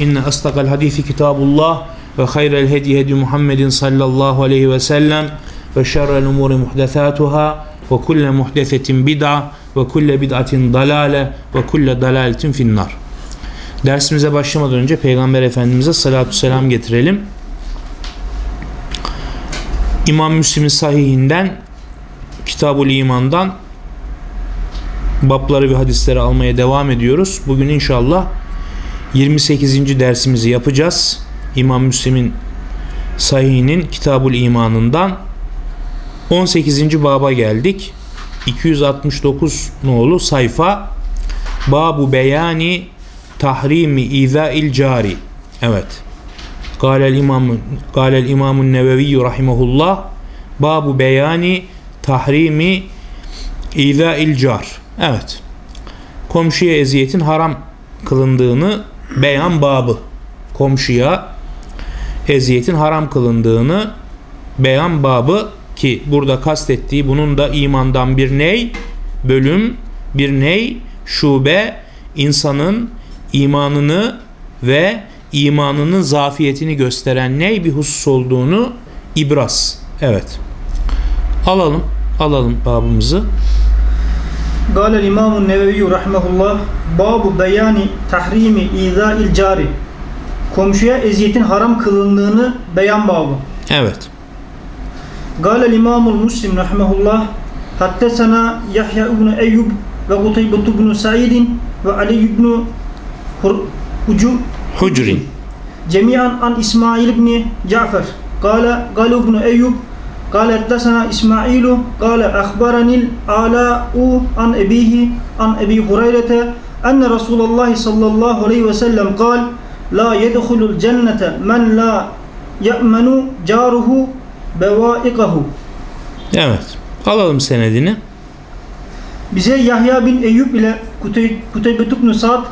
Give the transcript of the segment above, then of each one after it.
إن أصدق الحديث كتاب الله وخير الهدي هدي محمد صلى الله عليه وسلم وشر الأمور محدثاتها وكل محدثة بدعة وكل بدعة ضلالة وكل ضلالة في النار Dersimize başlamadan önce Peygamber Efendimiz'e salatu selam getirelim. İmam Müslim'in sahihinden Kitabul İman'dan babları ve hadisleri almaya devam ediyoruz. Bugün inşallah 28. dersimizi yapacağız. İmam Müslim'in sahihinin Kitabul İman'ından 18. baba geldik. 269 nolu sayfa Babu beyani tahrimi izail cari. Evet. Galel İmam Galel İmamun Nevevi rahimehullah Babu beyani tahrimi izail car. Evet. Komşuya eziyetin haram kılındığını beyan babı komşuya eziyetin haram kılındığını beyan babı ki burada kastettiği bunun da imandan bir ney bölüm bir ney şube insanın imanını ve imanının zafiyetini gösteren ney bir husus olduğunu ibras. Evet. Alalım. Alalım babımızı. قال الإمام النووي رحمه الله باب بيان تحريم إيذاء الجار komşuya eziyetin haram kılındığını beyan babı. Evet. قال الإمام المسلم رحمه الله حدثنا يحيى بن أيوب وقتيبة بن سعيد وعلي بن Hucrin. جميعا عن إسماعيل بن جعفر قال قال ابن أيوب قال حدثنا إسماعيل قال أخبرني الآلاء عن أبيه عن أبي هريرة أن رسول الله صلى الله عليه وسلم قال لا يدخل الجنة من لا يأمن جاره بوائقه Evet. Alalım senedini. Bize Yahya bin Eyüp ile Kutey, Kuteybet ibn Sa'd,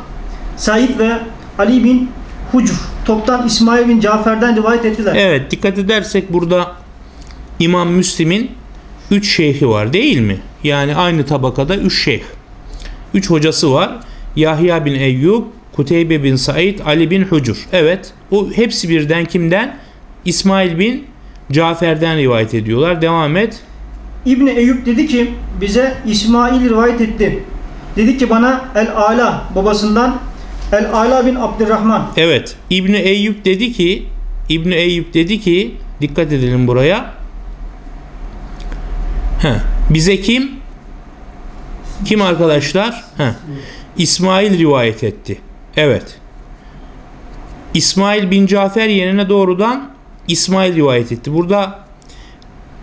Said ve Ali bin Hucr toptan İsmail bin Cafer'den rivayet ettiler. Evet dikkat edersek burada İmam Müslim'in 3 şeyhi var değil mi? Yani aynı tabakada 3 şeyh. 3 hocası var. Yahya bin Eyyub, Kuteybe bin Said, Ali bin Hucur. Evet o hepsi birden kimden? İsmail bin Cafer'den rivayet ediyorlar. Devam et. İbni Eyüp dedi ki bize İsmail rivayet etti. Dedi ki bana El Ala babasından El Ala bin Abdurrahman. Evet İbni Eyyub dedi ki İbni Eyyub dedi ki dikkat edelim buraya. He, bize kim? Kim arkadaşlar? He. İsmail rivayet etti. Evet. İsmail bin Cafer yerine doğrudan İsmail rivayet etti. Burada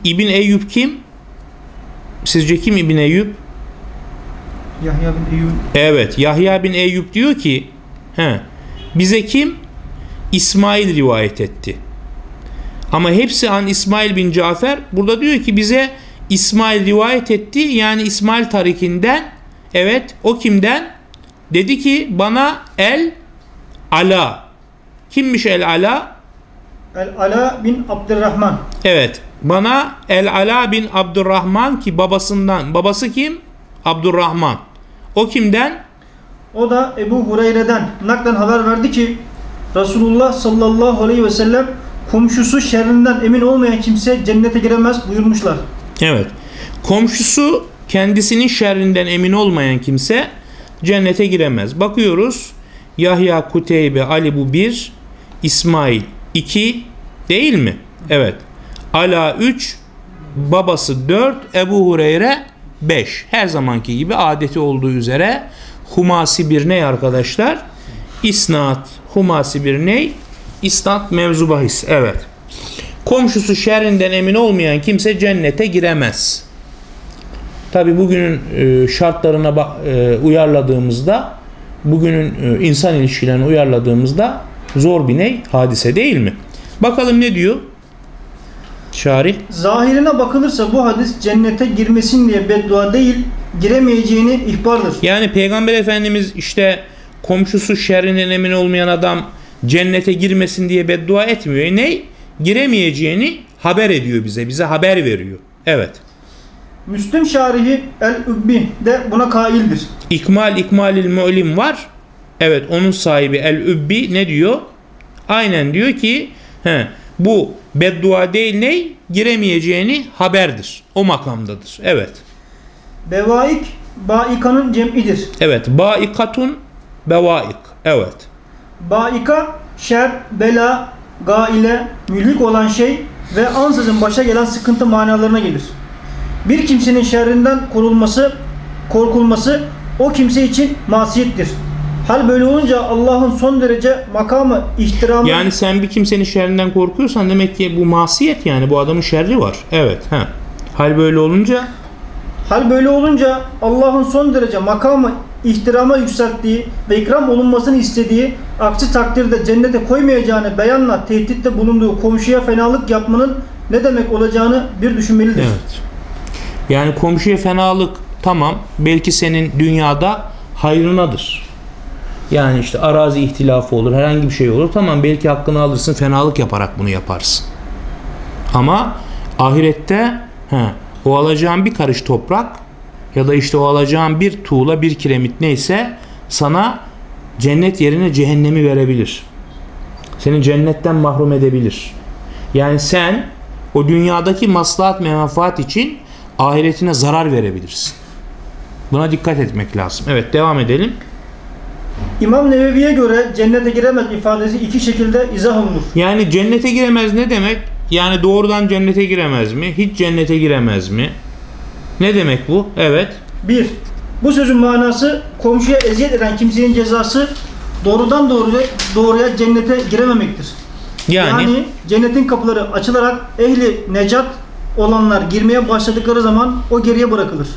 İbn Eyyub kim? Sizce kim İbn Eyyub? Yahya bin Eyüp. Evet. Yahya bin Eyyub diyor ki he, bize kim? İsmail rivayet etti. Ama hepsi an İsmail bin Cafer. Burada diyor ki bize İsmail rivayet etti. Yani İsmail tarikinden evet o kimden? Dedi ki bana El Ala. Kimmiş El Ala? El Ala bin Abdurrahman. Evet. Bana El Ala bin Abdurrahman ki babasından. Babası kim? Abdurrahman. O kimden? O da Ebu Hureyre'den naklen haber verdi ki Resulullah sallallahu aleyhi ve sellem komşusu şerrinden emin olmayan kimse cennete giremez buyurmuşlar. Evet. Komşusu kendisinin şerrinden emin olmayan kimse cennete giremez. Bakıyoruz. Yahya, Kuteybe, Ali bu bir. İsmail 2. Değil mi? Evet. Ala 3, babası 4, Ebu Hureyre 5. Her zamanki gibi adeti olduğu üzere humasi bir ney arkadaşlar? İsnat. Humasi bir ney? İsnat mevzu bahis. Evet. Komşusu şerrinden emin olmayan kimse cennete giremez. Tabi bugünün e, şartlarına e, uyarladığımızda bugünün e, insan ilişkilerine uyarladığımızda zor bir ney? Hadise değil mi? Bakalım ne diyor? Şarih. Zahirine bakılırsa bu hadis cennete girmesin diye beddua değil, giremeyeceğini ihbardır. Yani Peygamber Efendimiz işte komşusu şerrinden emin olmayan adam cennete girmesin diye beddua etmiyor. E ne? Giremeyeceğini haber ediyor bize. Bize haber veriyor. Evet. Müslüm şarihi El-Übbi de buna kaildir. İkmal İkmalil Mu'lim var. Evet onun sahibi El-Übbi ne diyor? Aynen diyor ki he, bu beddua değil ne? Giremeyeceğini haberdir. O makamdadır. Evet. Bevaik, baikanın cem'idir. Evet. Baikatun bevaik. Evet. Baika, şer, bela, gaile, mühlik olan şey ve ansızın başa gelen sıkıntı manalarına gelir. Bir kimsenin şerrinden korulması, korkulması o kimse için masiyettir. Hal böyle olunca Allah'ın son derece makamı, ihtiramı Yani sen bir kimsenin şerrinden korkuyorsan demek ki bu masiyet yani bu adamın şerri var. Evet. Ha. Hal böyle olunca Hal böyle olunca Allah'ın son derece makamı ihtirama yükselttiği ve ikram olunmasını istediği aksi takdirde cennete koymayacağını beyanla tehditte bulunduğu komşuya fenalık yapmanın ne demek olacağını bir düşünmelidir. evet. Yani komşuya fenalık tamam belki senin dünyada hayrınadır. Yani işte arazi ihtilafı olur, herhangi bir şey olur. Tamam belki hakkını alırsın, fenalık yaparak bunu yaparsın. Ama ahirette he, o alacağın bir karış toprak ya da işte o alacağın bir tuğla, bir kiremit neyse sana cennet yerine cehennemi verebilir. Seni cennetten mahrum edebilir. Yani sen o dünyadaki maslahat menfaat için ahiretine zarar verebilirsin. Buna dikkat etmek lazım. Evet devam edelim. İmam Nevevi'ye göre cennete giremez ifadesi iki şekilde izah olunur. Yani cennete giremez ne demek? Yani doğrudan cennete giremez mi? Hiç cennete giremez mi? Ne demek bu? Evet. 1. Bu sözün manası komşuya eziyet eden kimsenin cezası doğrudan doğruya, doğruya cennete girememektir. Yani, Yani cennetin kapıları açılarak ehli necat olanlar girmeye başladıkları zaman o geriye bırakılır.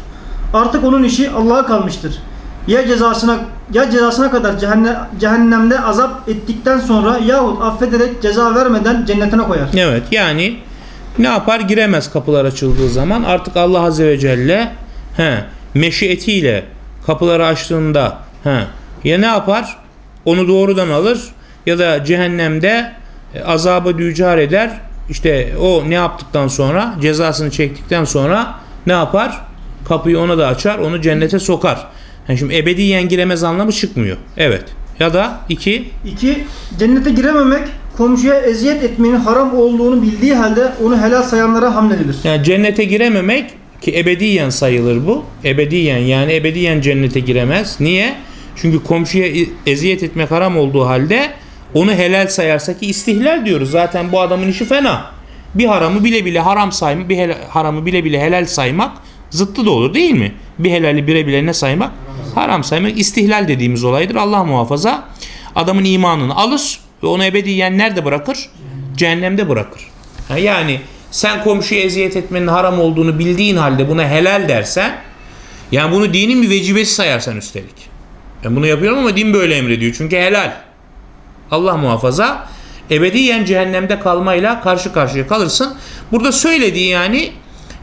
Artık onun işi Allah'a kalmıştır. Ya cezasına ya cezasına kadar cehennem, cehennemde azap ettikten sonra yahut affederek ceza vermeden cennetine koyar. evet yani ne yapar? Giremez kapılar açıldığı zaman. Artık Allah Azze ve Celle he, meşiyetiyle kapıları açtığında he, ya ne yapar? Onu doğrudan alır ya da cehennemde e, azaba düçar eder. İşte o ne yaptıktan sonra cezasını çektikten sonra ne yapar? Kapıyı ona da açar, onu cennete sokar. Yani şimdi ebediyen giremez anlamı çıkmıyor. Evet. Ya da iki 2. Cennete girememek komşuya eziyet etmenin haram olduğunu bildiği halde onu helal sayanlara hamledilir. Yani cennete girememek ki ebediyen sayılır bu. Ebediyen yani ebediyen cennete giremez. Niye? Çünkü komşuya eziyet etmek haram olduğu halde onu helal sayarsa ki istihlal diyoruz. Zaten bu adamın işi fena. Bir haramı bile bile haram saymak, bir hela- haramı bile bile helal saymak zıttı da olur değil mi? Bir helali bire bile ne saymak? Haram saymak istihlal dediğimiz olaydır. Allah muhafaza adamın imanını alır ve onu ebediyen nerede bırakır? Cehennemde bırakır. Yani sen komşuya eziyet etmenin haram olduğunu bildiğin halde buna helal dersen yani bunu dinin bir vecibesi sayarsan üstelik. Ben bunu yapıyorum ama din böyle emrediyor. Çünkü helal. Allah muhafaza ebediyen cehennemde kalmayla karşı karşıya kalırsın. Burada söylediği yani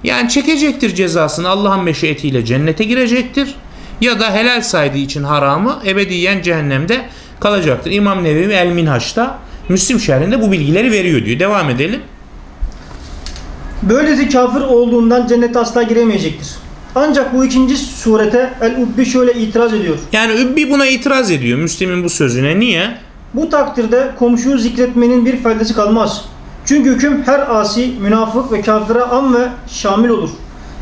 yani çekecektir cezasını Allah'ın meşiyetiyle cennete girecektir. Ya da helal saydığı için haramı ebediyen cehennemde kalacaktır. İmam Nevevi El Minhaç'ta Müslim şerhinde bu bilgileri veriyor diyor. Devam edelim. Böylesi kafir olduğundan cennete asla giremeyecektir. Ancak bu ikinci surete El-Ubbi şöyle itiraz ediyor. Yani Übbi buna itiraz ediyor Müslim'in bu sözüne. Niye? Bu takdirde komşuyu zikretmenin bir faydası kalmaz. Çünkü hüküm her asi, münafık ve kafire am ve şamil olur.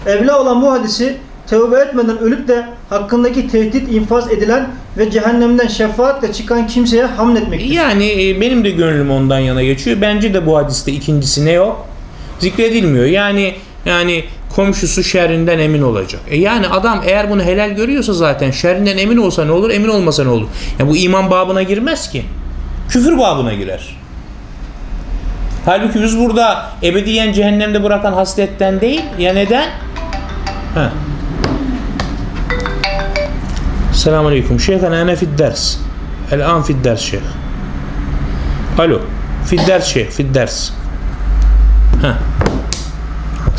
Evla olan bu hadisi tevbe etmeden ölüp de hakkındaki tehdit infaz edilen ve cehennemden şefaatle çıkan kimseye hamletmektir. Yani e, benim de gönlüm ondan yana geçiyor. Bence de bu hadiste ikincisi ne yok? Zikredilmiyor. Yani yani komşusu şerrinden emin olacak. E yani adam eğer bunu helal görüyorsa zaten şerrinden emin olsa ne olur, emin olmasa ne olur? Yani bu iman babına girmez ki. Küfür babına girer. Halbuki biz burada ebediyen cehennemde bırakan hasletten değil. Ya neden? Ha. Selamun Aleyküm. Şeyhana ene fid ders. El an fid ders şeyh. Alo. Fid ders şeyh. Fid ders. Ha.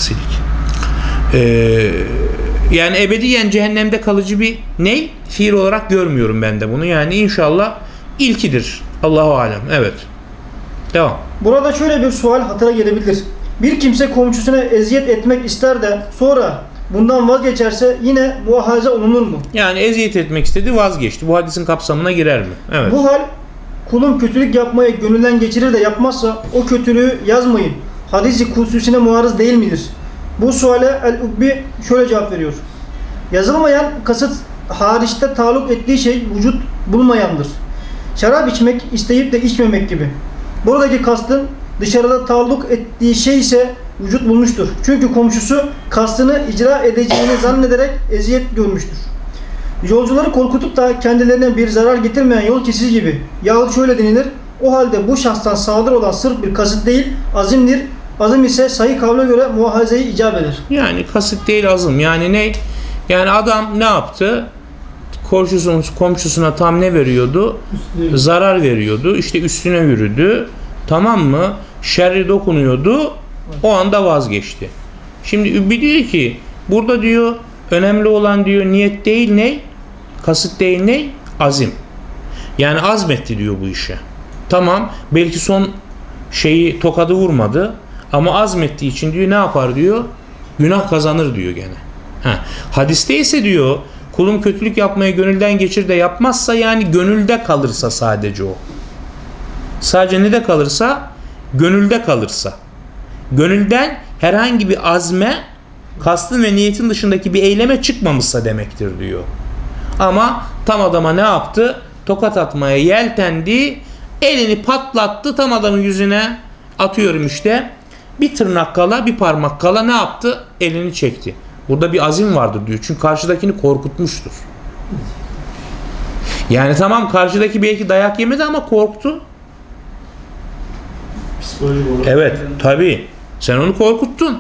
Aksilik. Ee, yani ebediyen cehennemde kalıcı bir ney? Fiil olarak görmüyorum ben de bunu. Yani inşallah ilkidir. Allahu alem. Evet. Devam. Burada şöyle bir sual hatıra gelebilir. Bir kimse komşusuna eziyet etmek ister de sonra bundan vazgeçerse yine bu halize olunur mu? Yani eziyet etmek istedi vazgeçti. Bu hadisin kapsamına girer mi? Evet. Bu hal kulun kötülük yapmayı gönülden geçirir de yapmazsa o kötülüğü yazmayın. Hadisi kususine muarız değil midir? Bu suale El-Ubbi şöyle cevap veriyor. Yazılmayan kasıt hariçte taluk ettiği şey vücut bulmayandır. Şarap içmek isteyip de içmemek gibi. Buradaki kastın dışarıda taalluk ettiği şey ise vücut bulmuştur. Çünkü komşusu kastını icra edeceğini zannederek eziyet görmüştür. Yolcuları korkutup da kendilerine bir zarar getirmeyen yol kesici gibi. Yahut şöyle denilir. O halde bu şahstan sadır olan sırf bir kasıt değil, azimdir. Azim ise sahih kavle göre muhazeyi icap eder. Yani kasıt değil azım. Yani ne? Yani adam ne yaptı? Komşusun, komşusuna tam ne veriyordu? Zarar veriyordu. İşte üstüne yürüdü. Tamam mı? Şerri dokunuyordu. O anda vazgeçti. Şimdi Übbi diyor ki burada diyor önemli olan diyor niyet değil ne? Kasıt değil ne? Azim. Yani azmetti diyor bu işe. Tamam belki son şeyi tokadı vurmadı ama azmettiği için diyor ne yapar diyor? Günah kazanır diyor gene. Ha. Hadiste ise diyor kulum kötülük yapmaya gönülden geçir de yapmazsa yani gönülde kalırsa sadece o. Sadece ne de kalırsa? Gönülde kalırsa. Gönülden herhangi bir azme, kastın ve niyetin dışındaki bir eyleme çıkmamışsa demektir diyor. Ama tam adama ne yaptı? Tokat atmaya yeltendi, elini patlattı tam adamın yüzüne atıyorum işte. Bir tırnak kala, bir parmak kala ne yaptı? Elini çekti. Burada bir azim vardır diyor. Çünkü karşıdakini korkutmuştur. Yani tamam karşıdaki belki dayak yemedi ama korktu. Evet tabi. Sen onu korkuttun.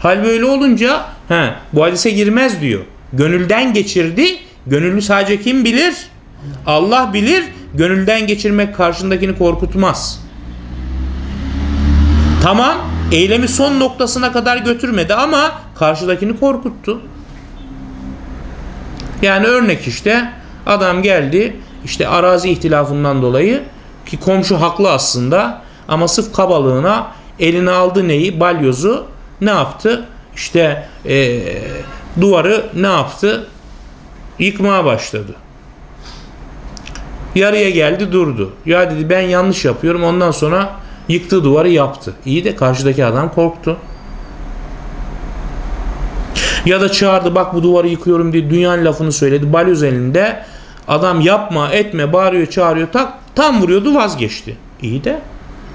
Hal böyle olunca he, bu hadise girmez diyor. Gönülden geçirdi. Gönüllü sadece kim bilir? Allah bilir. Gönülden geçirmek karşındakini korkutmaz. Tamam. Eylemi son noktasına kadar götürmedi ama karşıdakini korkuttu. Yani örnek işte adam geldi işte arazi ihtilafından dolayı ki komşu haklı aslında ama sırf kabalığına eline aldı neyi balyozu ne yaptı işte eee, duvarı ne yaptı yıkmaya başladı. Yarıya geldi durdu. Ya dedi ben yanlış yapıyorum ondan sonra yıktığı duvarı yaptı. İyi de karşıdaki adam korktu. Ya da çağırdı bak bu duvarı yıkıyorum diye dünyanın lafını söyledi. Balyoz elinde adam yapma etme bağırıyor çağırıyor tak tam vuruyordu vazgeçti. İyi de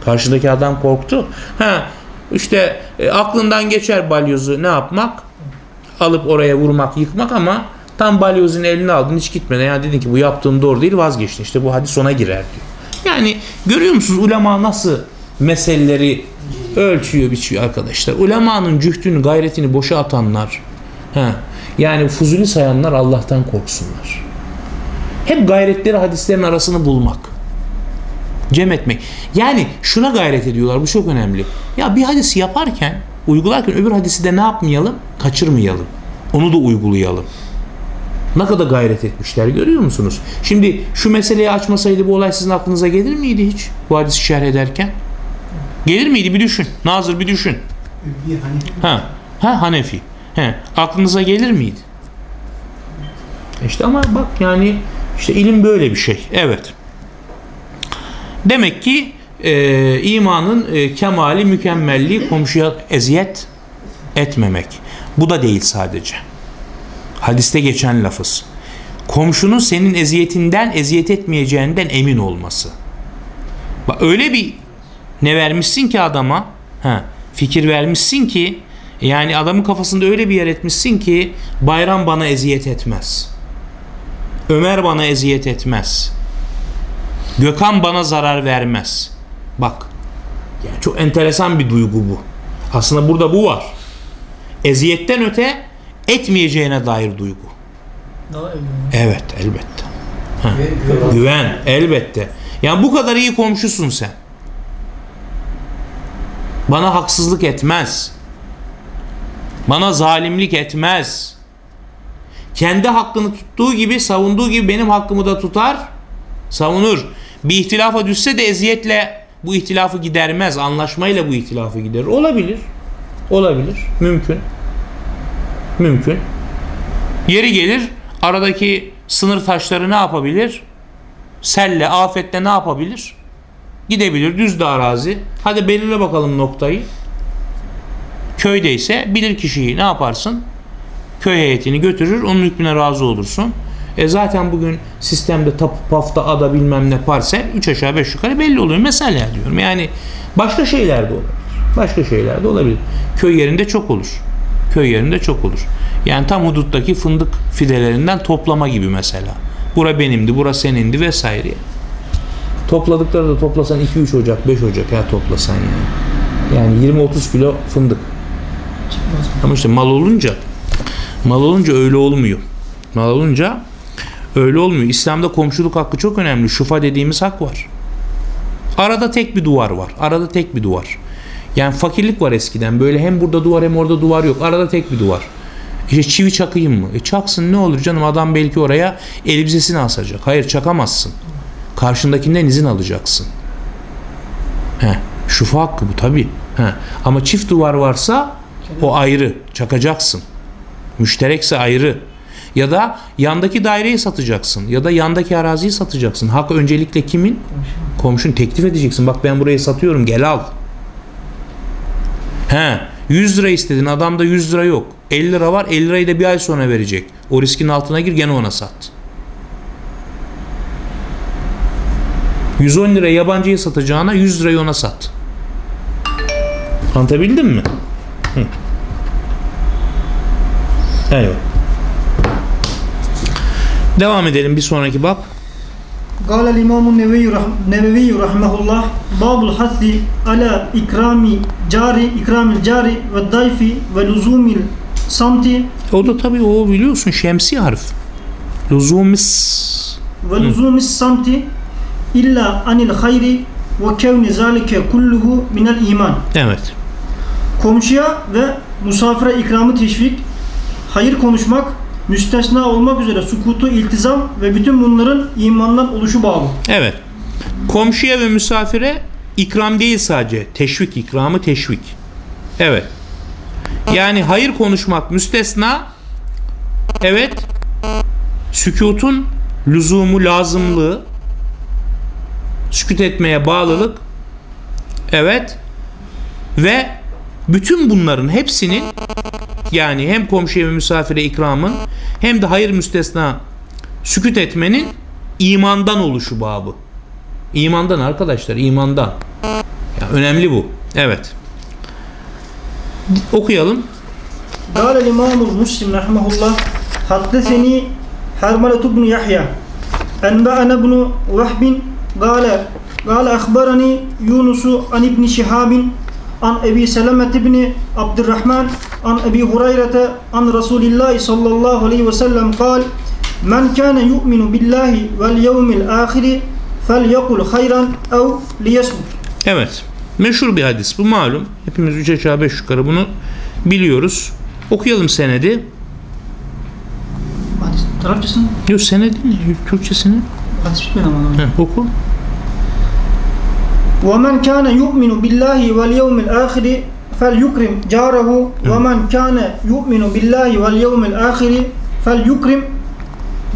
karşıdaki adam korktu. Ha işte e, aklından geçer balyozu ne yapmak? Alıp oraya vurmak yıkmak ama tam balyozun eline aldın hiç gitmeden ya dedin ki bu yaptığım doğru değil vazgeçtin. İşte bu hadis ona girer diyor. Yani görüyor musunuz ulema nasıl meseleleri ölçüyor biçiyor arkadaşlar. Ulemanın cühdünü gayretini boşa atanlar he, yani fuzuli sayanlar Allah'tan korksunlar. Hep gayretleri hadislerin arasını bulmak. Cem etmek. Yani şuna gayret ediyorlar bu çok önemli. Ya bir hadisi yaparken uygularken öbür hadisi de ne yapmayalım? Kaçırmayalım. Onu da uygulayalım. Ne kadar gayret etmişler görüyor musunuz? Şimdi şu meseleyi açmasaydı bu olay sizin aklınıza gelir miydi hiç? Bu hadisi şerh ederken. Gelir miydi bir düşün. Nazır bir düşün. Ha, ha Hanefi. He, aklınıza gelir miydi? İşte ama bak yani işte ilim böyle bir şey. Evet. Demek ki e, imanın e, kemali, mükemmelliği komşuya eziyet etmemek. Bu da değil sadece. Hadiste geçen lafız. Komşunun senin eziyetinden, eziyet etmeyeceğinden emin olması. Bak öyle bir ne vermişsin ki adama? Ha, fikir vermişsin ki yani adamın kafasında öyle bir yer etmişsin ki bayram bana eziyet etmez. Ömer bana eziyet etmez. Gökhan bana zarar vermez. Bak. Yani çok enteresan bir duygu bu. Aslında burada bu var. Eziyetten öte etmeyeceğine dair duygu. Evet elbette. Ha. Ve- ve- Güven elbette. Yani bu kadar iyi komşusun sen. Bana haksızlık etmez. Bana zalimlik etmez. Kendi hakkını tuttuğu gibi savunduğu gibi benim hakkımı da tutar, savunur. Bir ihtilafa düşse de eziyetle bu ihtilafı gidermez. Anlaşmayla bu ihtilafı giderir. Olabilir. Olabilir. Mümkün. Mümkün. Yeri gelir aradaki sınır taşları ne yapabilir? Selle, afetle ne yapabilir? Gidebilir düz de arazi. Hadi belirle bakalım noktayı. Köydeyse bilir kişiyi ne yaparsın? Köy heyetini götürür onun hükmüne razı olursun. E zaten bugün sistemde tapu pafta ada bilmem ne parsel 3 aşağı 5 yukarı belli oluyor. Mesela diyorum yani başka şeyler de olabilir. Başka şeyler de olabilir. Köy yerinde çok olur. Köy yerinde çok olur. Yani tam huduttaki fındık fidelerinden toplama gibi mesela. Bura benimdi, bura senindi vesaire. Topladıkları da toplasan 2-3 Ocak, 5 Ocak ya toplasan yani. Yani 20-30 kilo fındık. Çıkmaz. Ama işte mal olunca mal olunca öyle olmuyor. Mal olunca öyle olmuyor. İslam'da komşuluk hakkı çok önemli. Şufa dediğimiz hak var. Arada tek bir duvar var. Arada tek bir duvar. Yani fakirlik var eskiden. Böyle hem burada duvar hem orada duvar yok. Arada tek bir duvar. İşte çivi çakayım mı? E çaksın ne olur canım adam belki oraya elbisesini asacak. Hayır çakamazsın. Karşındakinden izin alacaksın. He, şufa hakkı bu tabi. He. Ama çift duvar varsa o ayrı. Çakacaksın. Müşterekse ayrı. Ya da yandaki daireyi satacaksın. Ya da yandaki araziyi satacaksın. Hak öncelikle kimin? Komşun teklif edeceksin. Bak ben burayı satıyorum gel al. He 100 lira istedin adamda 100 lira yok. 50 lira var 50 lirayı da bir ay sonra verecek. O riskin altına gir gene ona sat. 110 lira yabancıya satacağına 100 lirayı ona sat. Anlatabildim mi? Hı. Evet. Devam edelim bir sonraki bab. قال الإمام النووي رح- النووي رحمه الله باب الحث على إكرام جار إكرام الجار والضيف ولزوم الصمت O da tabii o biliyorsun şemsi harf. Luzumis. ولزوم illa anil hayri ve kevni zalike kulluhu minel iman. Evet. Komşuya ve musafire ikramı teşvik, hayır konuşmak, müstesna olmak üzere sukutu, iltizam ve bütün bunların imandan oluşu bağlı. Evet. Komşuya ve misafire ikram değil sadece. Teşvik, ikramı teşvik. Evet. Yani hayır konuşmak müstesna. Evet. Sükutun lüzumu, lazımlığı sükut etmeye bağlılık evet ve bütün bunların hepsinin yani hem komşuya ve misafire ikramın hem de hayır müstesna sükut etmenin imandan oluşu babı. İmandan arkadaşlar imandan. Yani önemli bu. Evet. Okuyalım. Gâle imamul muslim rahmehullah haddeseni Harmalet ibn Yahya enba'ana ibn Vahbin قال قال أخبرني يونس عن ابن شهاب عن أبي سلمة بن عبد الرحمن عن أبي هريرة عن رسول الله صلى الله عليه وسلم قال من كان يؤمن بالله واليوم الآخر فليقل خيرا أو ليصمت Evet. Meşhur bir hadis. Bu malum. Hepimiz üç aşağı beş yukarı bunu biliyoruz. Okuyalım senedi. Hadis tarafçısın. Yok senedi ne? Türkçesini. Hadis bitmedi ama. Heh, oku. ومن كان يؤمن بالله واليوم الآخر فليكرم جاره ومن كان يؤمن بالله واليوم الآخر فليكرم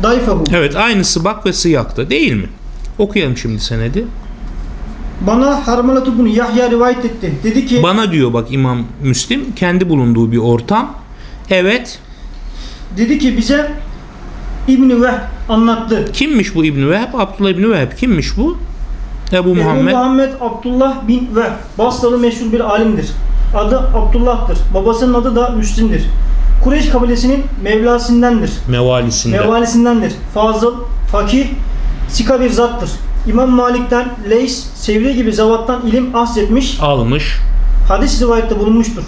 ضيفه Evet aynısı bak ve sıyakta değil mi? Okuyalım şimdi senedi. Bana Harmalat bunu Yahya rivayet etti. Dedi ki Bana diyor bak İmam Müslim kendi bulunduğu bir ortam. Evet dedi ki bize İbn-i Vehb anlattı. Kimmiş bu İbn Vehb? Abdullah İbn Vehb kimmiş bu? Ebu Ebu Muhammed. Muhammed Abdullah bin Vehb Basralı meşhur bir alimdir. Adı Abdullah'tır. Babasının adı da Müslim'dir. Kureyş kabilesinin Mevlasindendir. Mevalisinden. Mevalisindendir. Fazıl, fakih, sika bir zattır. İmam Malik'ten Leys, Sevri gibi zavattan ilim ahsetmiş, almış. hadis rivayette bulunmuştur.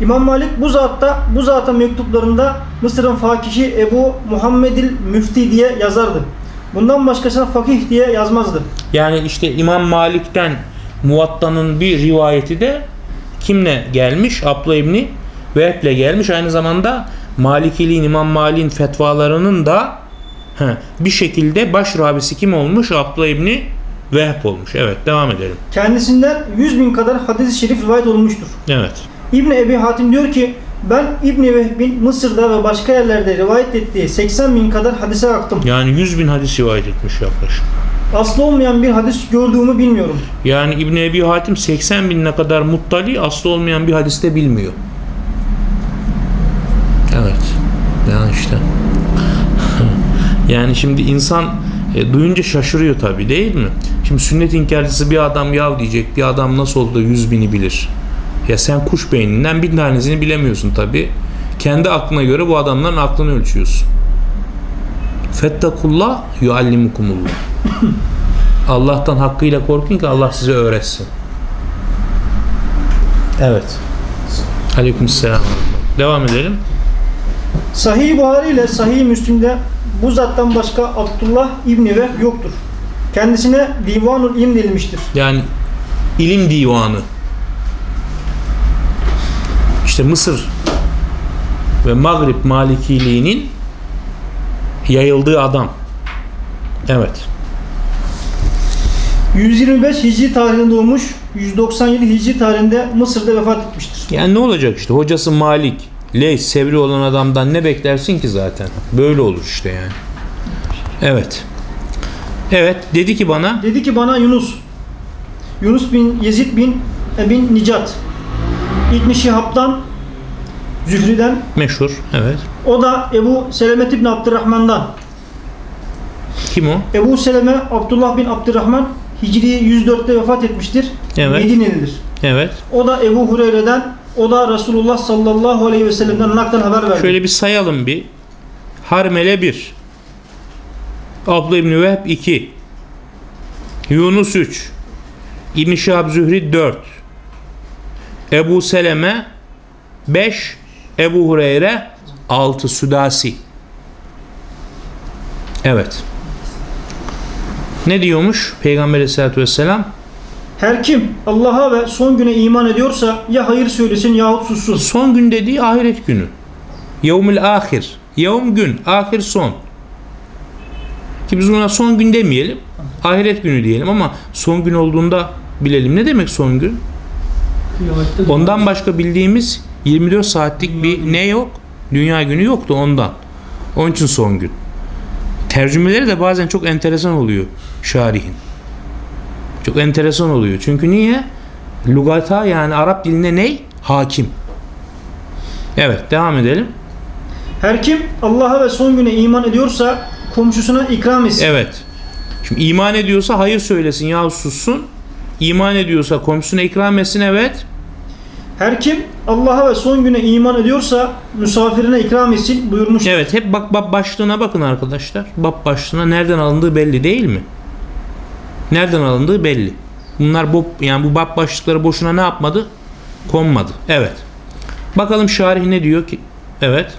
İmam Malik bu zatta bu zata mektuplarında Mısır'ın fakihi Ebu Muhammedil Müfti diye yazardı. Bundan başkasına fakih diye yazmazdı. Yani işte İmam Malik'ten Muvatta'nın bir rivayeti de kimle gelmiş? Abla İbni Vehb'le gelmiş. Aynı zamanda Malikiliğin, İmam Malik'in fetvalarının da he, bir şekilde baş rabisi kim olmuş? Abla İbni Vehb olmuş. Evet devam edelim. Kendisinden 100 bin kadar hadis-i şerif rivayet olunmuştur. Evet. İbni Ebi Hatim diyor ki ben İbni Vehb'in Mısır'da ve başka yerlerde rivayet ettiği 80 bin kadar hadise baktım. Yani 100 bin hadis rivayet etmiş yaklaşık. Aslı olmayan bir hadis gördüğümü bilmiyorum. Yani İbn Ebi Hatim 80 binine kadar muttali aslı olmayan bir hadiste bilmiyor. Evet. Yani işte. yani şimdi insan e, duyunca şaşırıyor tabii değil mi? Şimdi sünnet inkarcısı bir adam yav diyecek. Bir adam nasıl oldu da yüz bini bilir. Ya sen kuş beyninden bir tanesini bilemiyorsun tabii. Kendi aklına göre bu adamların aklını ölçüyorsun. Fettakullah yuallimukumullah. Allah'tan hakkıyla korkun ki Allah size öğretsin. Evet. Aleykümselam. Devam edelim. Sahih Buhari ile Sahih Müslim'de bu zattan başka Abdullah İbni Vehb yoktur. Kendisine Divanul İlm denilmiştir. Yani ilim divanı. İşte Mısır ve Magrib Malikiliğinin yayıldığı adam. Evet. 125 Hicri tarihinde doğmuş, 197 Hicri tarihinde Mısır'da vefat etmiştir. Yani ne olacak işte hocası Malik, Leys, Sevri olan adamdan ne beklersin ki zaten? Böyle olur işte yani. Evet. Evet dedi ki bana Dedi ki bana Yunus, Yunus bin Yezid bin Ebin Nicat, İbn Şihab'dan, Zühri'den, meşhur. Evet. o da Ebu Selemet bin Abdurrahman'dan. Kim o? Ebu Seleme Abdullah bin Abdurrahman Hicri 104'te vefat etmiştir. Evet. Medinelidir. Evet. O da Ebu Hureyre'den, o da Resulullah sallallahu aleyhi ve sellem'den naklen haber verdi. Şöyle bir sayalım bir. Harmele 1. Abla İbni Vehb 2. Yunus 3. İbn Şahab Zühri 4. Ebu Seleme 5. Ebu Hureyre 6. Südasi. Evet. Ne diyormuş Peygamber Aleyhisselatü Vesselam? Her kim Allah'a ve son güne iman ediyorsa ya hayır söylesin yahut sussun. Son gün dediği ahiret günü. Yevmül ahir. Yevm gün. Ahir son. Ki biz ona son gün demeyelim. Ahiret günü diyelim ama son gün olduğunda bilelim. Ne demek son gün? Ondan başka bildiğimiz 24 saatlik bir ne yok? Dünya günü yoktu ondan. Onun için son gün. Tercümeleri de bazen çok enteresan oluyor şarihin. Çok enteresan oluyor. Çünkü niye? Lugata yani Arap diline ne? Hakim. Evet devam edelim. Her kim Allah'a ve son güne iman ediyorsa komşusuna ikram etsin. Evet. Şimdi iman ediyorsa hayır söylesin ya sussun. İman ediyorsa komşusuna ikram etsin evet. Her kim Allah'a ve son güne iman ediyorsa misafirine ikram etsin buyurmuş. Evet hep bak bab başlığına bakın arkadaşlar. Bab başlığına nereden alındığı belli değil mi? Nereden alındığı belli. Bunlar bu yani bu bab başlıkları boşuna ne yapmadı? Konmadı. Evet. Bakalım şarih ne diyor ki? Evet.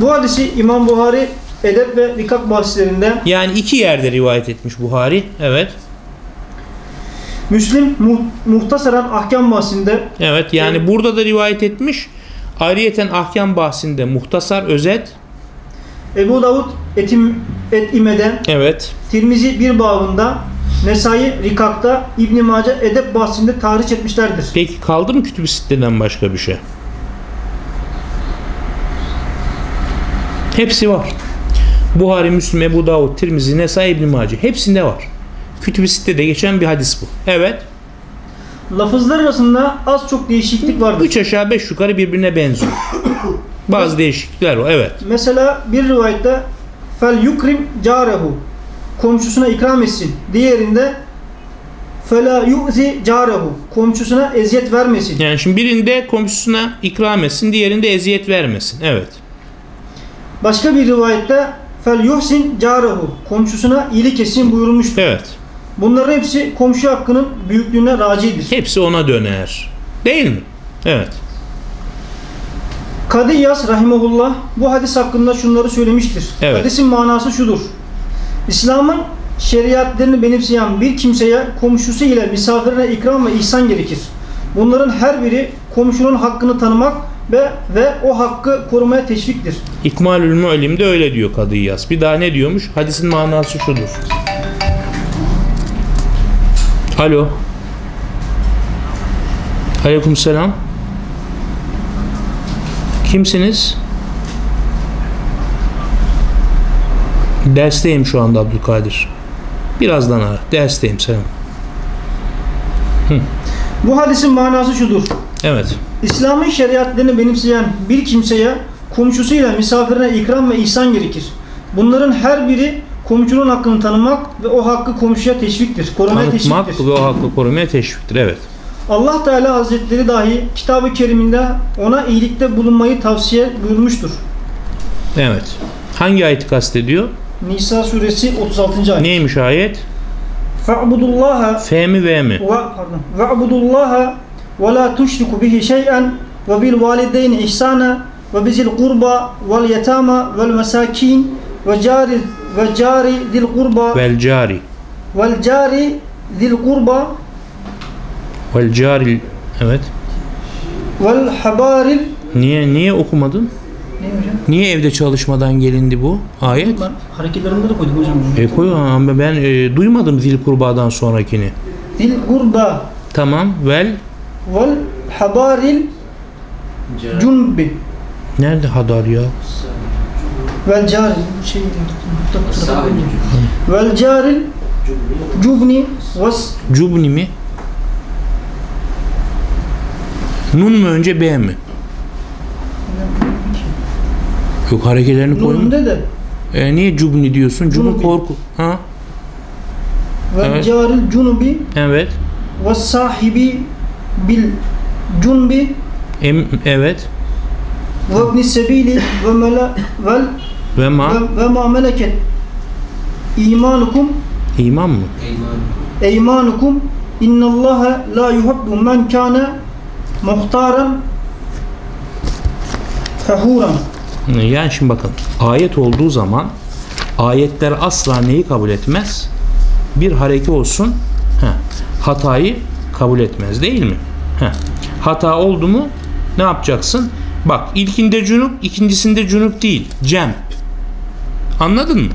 Bu hadisi İmam Buhari edep ve rikak bahslerinde Yani iki yerde rivayet etmiş Buhari. Evet. Müslim mu- muhtasaran ahkam bahsinde Evet yani burada da rivayet etmiş. Ayrıyeten ahkam bahsinde muhtasar özet. Ebu Davud etim, et-İme'de Evet. Tirmizi bir babında Nesai Rikak'ta İbn Mace edep bahsinde tarih etmişlerdir. Peki kaldı mı kütüb-i siteden başka bir şey? Hepsi var. Buhari, Müslim, Ebu Davud, Tirmizi, Nesai, İbn Mace hepsinde var. Kütüb-i sitede geçen bir hadis bu. Evet. lafızlar arasında az çok değişiklik vardır. Üç aşağı beş yukarı birbirine benziyor. Bazı değişiklikler var. Evet. Mesela bir rivayette fel yukrim carehu komşusuna ikram etsin. Diğerinde fela yu'zi carehu komşusuna eziyet vermesin. Yani şimdi birinde komşusuna ikram etsin, diğerinde eziyet vermesin. Evet. Başka bir rivayette fel yuhsin carehu komşusuna iyilik etsin buyurulmuştur. Evet. Bunların hepsi komşu hakkının büyüklüğüne racidir. Hepsi ona döner. Değil mi? Evet. Kadı İyas rahimahullah bu hadis hakkında şunları söylemiştir. Evet. Hadisin manası şudur. İslam'ın şeriatlarını benimseyen bir kimseye komşusu ile misafirine ikram ve ihsan gerekir. Bunların her biri komşunun hakkını tanımak ve, ve o hakkı korumaya teşviktir. İkmalül Mu'lim'de öyle diyor Kadı İyas. Bir daha ne diyormuş? Hadisin manası şudur. Alo. Aleykümselam. Kimsiniz? Dersteyim şu anda Abdülkadir. Birazdan ara. Dersteyim selam. Bu hadisin manası şudur. Evet. İslam'ın şeriatlarını benimseyen bir kimseye komşusuyla misafirine ikram ve ihsan gerekir. Bunların her biri komşunun hakkını tanımak ve o hakkı komşuya teşviktir, korumaya Tanıtmak teşviktir. ve o hakkı korumaya teşviktir. Evet. Allah Teala Hazretleri dahi Kitab-ı Kerim'inde ona iyilikte bulunmayı tavsiye buyurmuştur. Evet. Hangi ayeti kastediyor? Nisa suresi 36. ayet. Neymiş ayet? Fe'budullaha F mi V mi? ve pardon. Ve'budullaha ve la tuşriku bihi şey'en ve bil valideyni ihsana ve bizil kurba vel yetama vel mesakin ve cari ve cari zil kurba Vel cari. vel cari zil kurba Vel caril. Evet. vel habaril Niye niye okumadın? hocam? Niye evde çalışmadan gelindi bu ayet? Ben hareketlerimde de koydum hocam. E koy ama ben e, duymadım zil kurbadan sonrakini. Zil kurba Tamam. Vel vel habaril cunbi nerede hadar ya? Vel cari şey vel caril cubni vas Cubni mi? Nun mu önce B mi? Yok hareketlerini koyma. nurunda da E, niye cubni diyorsun? Cubun korku. Ha? vel Evet. caril cunubi Evet. ve sahibi bil cunbi Em, evet. Ve ibn sebili ve mela vel Ve ma ve, ve ma meleket imanukum iman mı? eymanukum innallaha la yuhibbu men kana muhtaran fehuran Yani şimdi bakın ayet olduğu zaman ayetler asla neyi kabul etmez? Bir hareke olsun heh, hatayı kabul etmez değil mi? Heh. Hata oldu mu ne yapacaksın? Bak ilkinde cunup ikincisinde cunup değil cem. Anladın mı?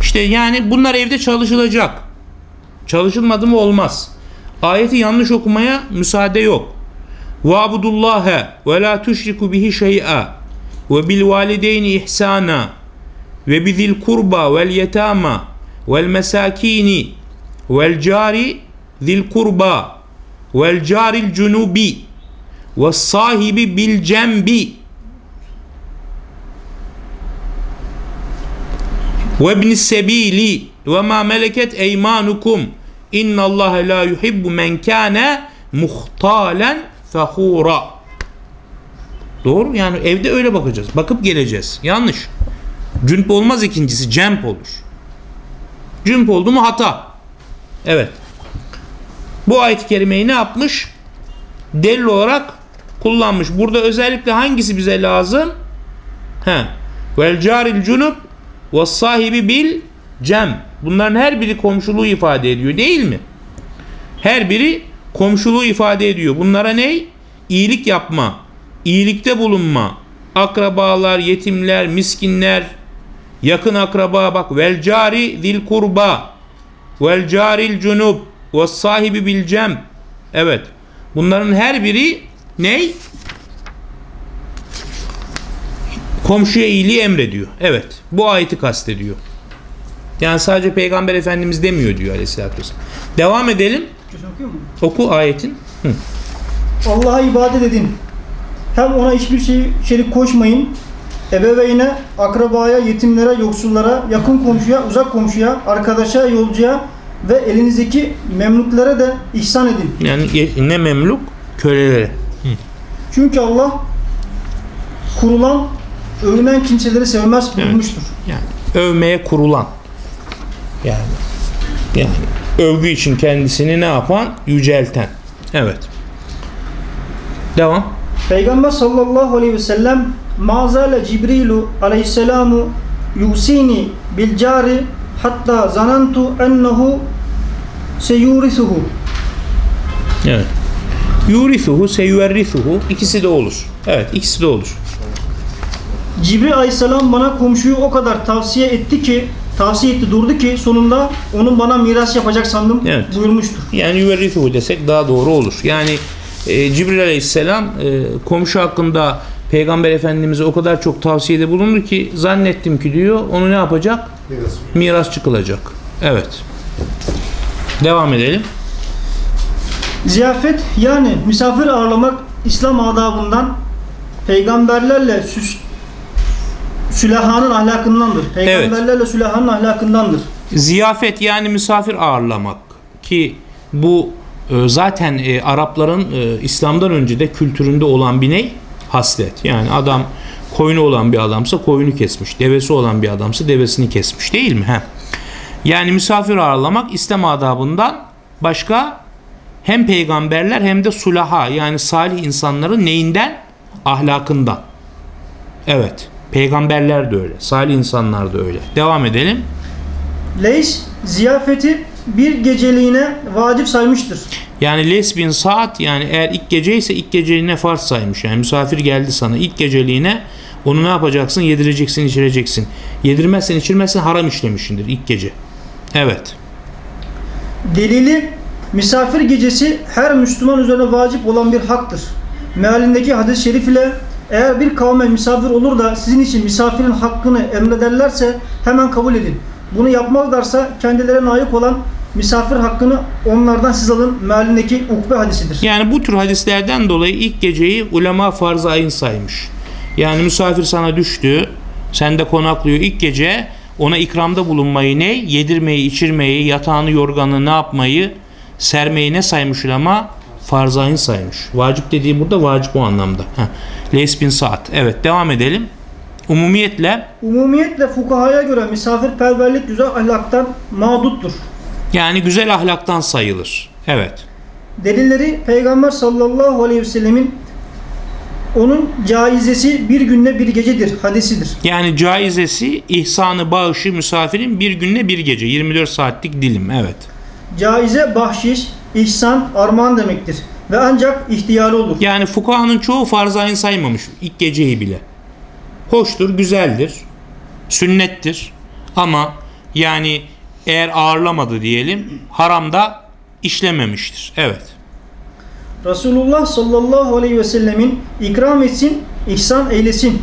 İşte yani bunlar evde çalışılacak. Çalışılmadı mı olmaz. Ayeti yanlış okumaya müsaade yok. Vabudullaha ve la tuşriku bihi şey'a ve bil valideyni ihsana ve bizil kurba vel yetama vel mesakini ve sahibi bil cembi ve ibn sebili ve ma meleket eymanukum innallaha la yuhibbu men kana muhtalen fahura Doğru yani evde öyle bakacağız. Bakıp geleceğiz. Yanlış. Cünp olmaz ikincisi. Cemp olur. Cünp oldu mu hata. Evet. Bu ayet-i kerimeyi ne yapmış? Delil olarak kullanmış. Burada özellikle hangisi bize lazım? He. Vel caril cunup ve sahibi bil cem. Bunların her biri komşuluğu ifade ediyor değil mi? Her biri komşuluğu ifade ediyor. Bunlara ne? İyilik yapma, iyilikte bulunma, akrabalar, yetimler, miskinler, yakın akraba bak vel cari zil kurba vel caril cunub ve sahibi bil cem. Evet. Bunların her biri ne? Komşuya iyiliği emrediyor. Evet. Bu ayeti kastediyor. Yani sadece Peygamber Efendimiz demiyor diyor Aleyhisselatü Vesselam. Devam edelim. Oku ayetin. Hı. Allah'a ibadet edin. Hem ona hiçbir şey şerik koşmayın. Ebeveyne, akrabaya, yetimlere, yoksullara, yakın komşuya, uzak komşuya, arkadaşa, yolcuya ve elinizdeki memluklara da ihsan edin. Yani ne memluk? Kölelere. Çünkü Allah kurulan, övünen kimseleri sevmez buyurmuştur. Yani övmeye kurulan. Yani yani övgü için kendisini ne yapan? Yücelten. Evet. Devam. Peygamber sallallahu aleyhi ve sellem mazale Cibrilu aleyhisselamu yusini bil cari hatta zanantu ennehu seyurisuhu. Evet. Yurithuhu seyuverrithuhu ikisi de olur. Evet ikisi de olur. Cibril aleyhisselam bana komşuyu o kadar tavsiye etti ki tavsiye etti durdu ki sonunda onun bana miras yapacak sandım Evet. buyurmuştur. Yani yuverrithuhu desek daha doğru olur. Yani e, Cibril aleyhisselam e, komşu hakkında Peygamber Efendimiz'e o kadar çok tavsiyede bulundu ki zannettim ki diyor onu ne yapacak? Biraz. Miras çıkılacak. Evet. Devam edelim. Ziyafet yani misafir ağırlamak İslam adabından peygamberlerle süs, sülahanın ahlakındandır. Peygamberlerle sülahanın ahlakındandır. Ziyafet yani misafir ağırlamak ki bu e, zaten e, Arapların e, İslam'dan önce de kültüründe olan bir ney? Haslet. Yani adam koyunu olan bir adamsa koyunu kesmiş. Devesi olan bir adamsa devesini kesmiş değil mi? He. Yani misafir ağırlamak İslam adabından başka hem peygamberler hem de sulaha yani salih insanların neyinden? Ahlakından. Evet. Peygamberler de öyle. Salih insanlar da öyle. Devam edelim. Leys ziyafeti bir geceliğine vacip saymıştır. Yani Les bin Saat yani eğer ilk gece ise ilk geceliğine farz saymış. Yani misafir geldi sana ilk geceliğine onu ne yapacaksın? Yedireceksin, içireceksin. Yedirmezsen, içirmezsen haram işlemişindir ilk gece. Evet. Delili misafir gecesi her Müslüman üzerine vacip olan bir haktır. Mealindeki hadis-i şerif ile eğer bir kavme misafir olur da sizin için misafirin hakkını emrederlerse hemen kabul edin. Bunu yapmazlarsa kendilerine layık olan misafir hakkını onlardan siz alın mealindeki ukbe hadisidir. Yani bu tür hadislerden dolayı ilk geceyi ulema farz-ı ayın saymış. Yani misafir sana düştü, sende konaklıyor ilk gece ona ikramda bulunmayı ne? Yedirmeyi, içirmeyi, yatağını, yorganını ne yapmayı, sermeyi ne saymış ulema? Farz-ı ayın saymış. Vacip dediği burada vacip o anlamda. Heh. Leys bin Sa'd. Evet devam edelim. Umumiyetle Umumiyetle fukahaya göre misafirperverlik güzel ahlaktan mağduttur. yani güzel ahlaktan sayılır. Evet. Delilleri Peygamber sallallahu aleyhi ve sellemin onun caizesi bir günde bir gecedir hadisidir. Yani caizesi ihsanı bağışı misafirin bir günle bir gece 24 saatlik dilim evet. Caize bahşiş, ihsan, armağan demektir. Ve ancak ihtiyarı olur. Yani fukahanın çoğu farz ayın saymamış ilk geceyi bile. Hoştur, güzeldir, sünnettir ama yani eğer ağırlamadı diyelim haramda işlememiştir. Evet. Resulullah sallallahu aleyhi ve sellemin ikram etsin, ihsan eylesin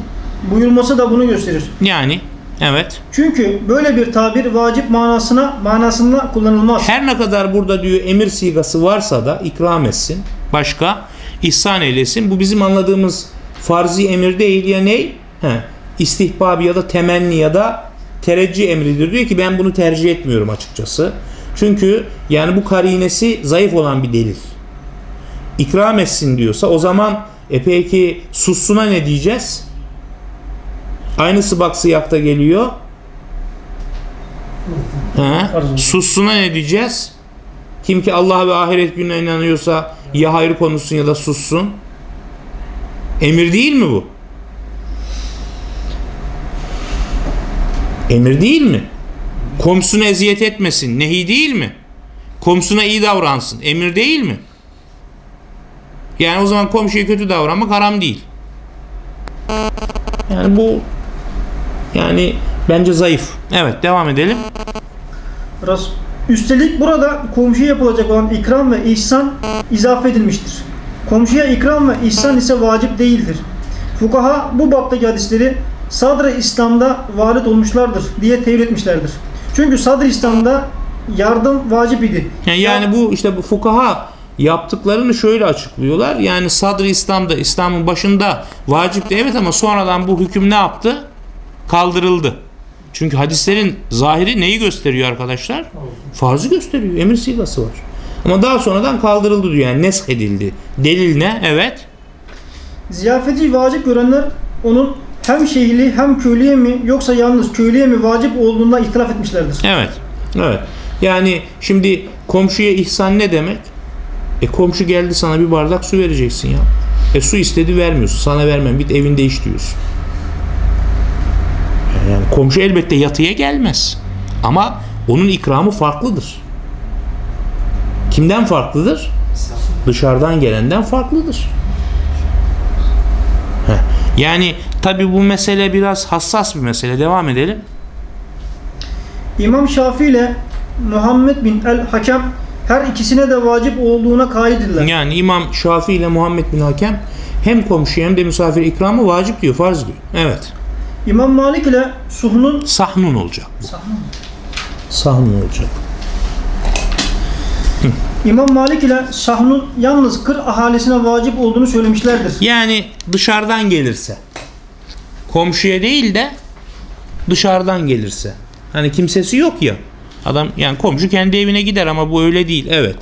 buyurması da bunu gösterir. Yani evet. Çünkü böyle bir tabir vacip manasına manasında kullanılmaz. Her ne kadar burada diyor emir sigası varsa da ikram etsin. Başka ihsan eylesin. Bu bizim anladığımız farzi emir değil ya ne? He, istihbabi ya da temenni ya da tereccih emridir. Diyor ki ben bunu tercih etmiyorum açıkçası. Çünkü yani bu karinesi zayıf olan bir delil. İkram etsin diyorsa o zaman e peki sussuna ne diyeceğiz? Aynısı bak siyakta geliyor. Ha? Sussuna ne diyeceğiz? Kim ki Allah ve ahiret gününe inanıyorsa ya hayır konuşsun ya da sussun. Emir değil mi bu? Emir değil mi? Komşusuna eziyet etmesin. Nehi değil mi? Komşusuna iyi davransın. Emir değil mi? Yani o zaman komşuya kötü davranmak haram değil. Yani bu yani bence zayıf. Evet devam edelim. Ras- Üstelik burada komşuya yapılacak olan ikram ve ihsan izafe edilmiştir. Komşuya ikram ve ihsan ise vacip değildir. Fukaha bu baptaki hadisleri sadr-ı İslam'da varit olmuşlardır diye tevil etmişlerdir. Çünkü sadr-ı İslam'da yardım vacip idi. Yani, yani bu işte bu fukaha yaptıklarını şöyle açıklıyorlar. Yani sadr İslam'da İslam'ın başında vacipti evet ama sonradan bu hüküm ne yaptı? Kaldırıldı. Çünkü hadislerin zahiri neyi gösteriyor arkadaşlar? Farzı gösteriyor. Emir sigası var. Ama daha sonradan kaldırıldı diyor. Yani nesk edildi. Delil ne? Evet. Ziyafeti vacip görenler onun hem şehirli hem köylüye mi yoksa yalnız köylüye mi vacip olduğunda ihtilaf etmişlerdir. Evet. Evet. Yani şimdi komşuya ihsan ne demek? E komşu geldi sana bir bardak su vereceksin ya. E su istedi vermiyorsun. Sana vermem. Git evinde iç diyorsun. Yani komşu elbette yatıya gelmez. Ama onun ikramı farklıdır. Kimden farklıdır? Dışarıdan gelenden farklıdır. Heh. Yani tabi bu mesele biraz hassas bir mesele. Devam edelim. İmam Şafii ile Muhammed bin el Hakem her ikisine de vacip olduğuna kaidirler. Yani İmam Şafii ile Muhammed bin Hakem hem komşuya hem de misafir ikramı vacip diyor, farz diyor. Evet. İmam Malik ile Suhnun Sahnun olacak. Sahnun olacak. İmam Malik ile Sahnun yalnız kır ahalisine vacip olduğunu söylemişlerdir. Yani dışarıdan gelirse. Komşuya değil de dışarıdan gelirse. Hani kimsesi yok ya. Adam yani komşu kendi evine gider ama bu öyle değil. Evet.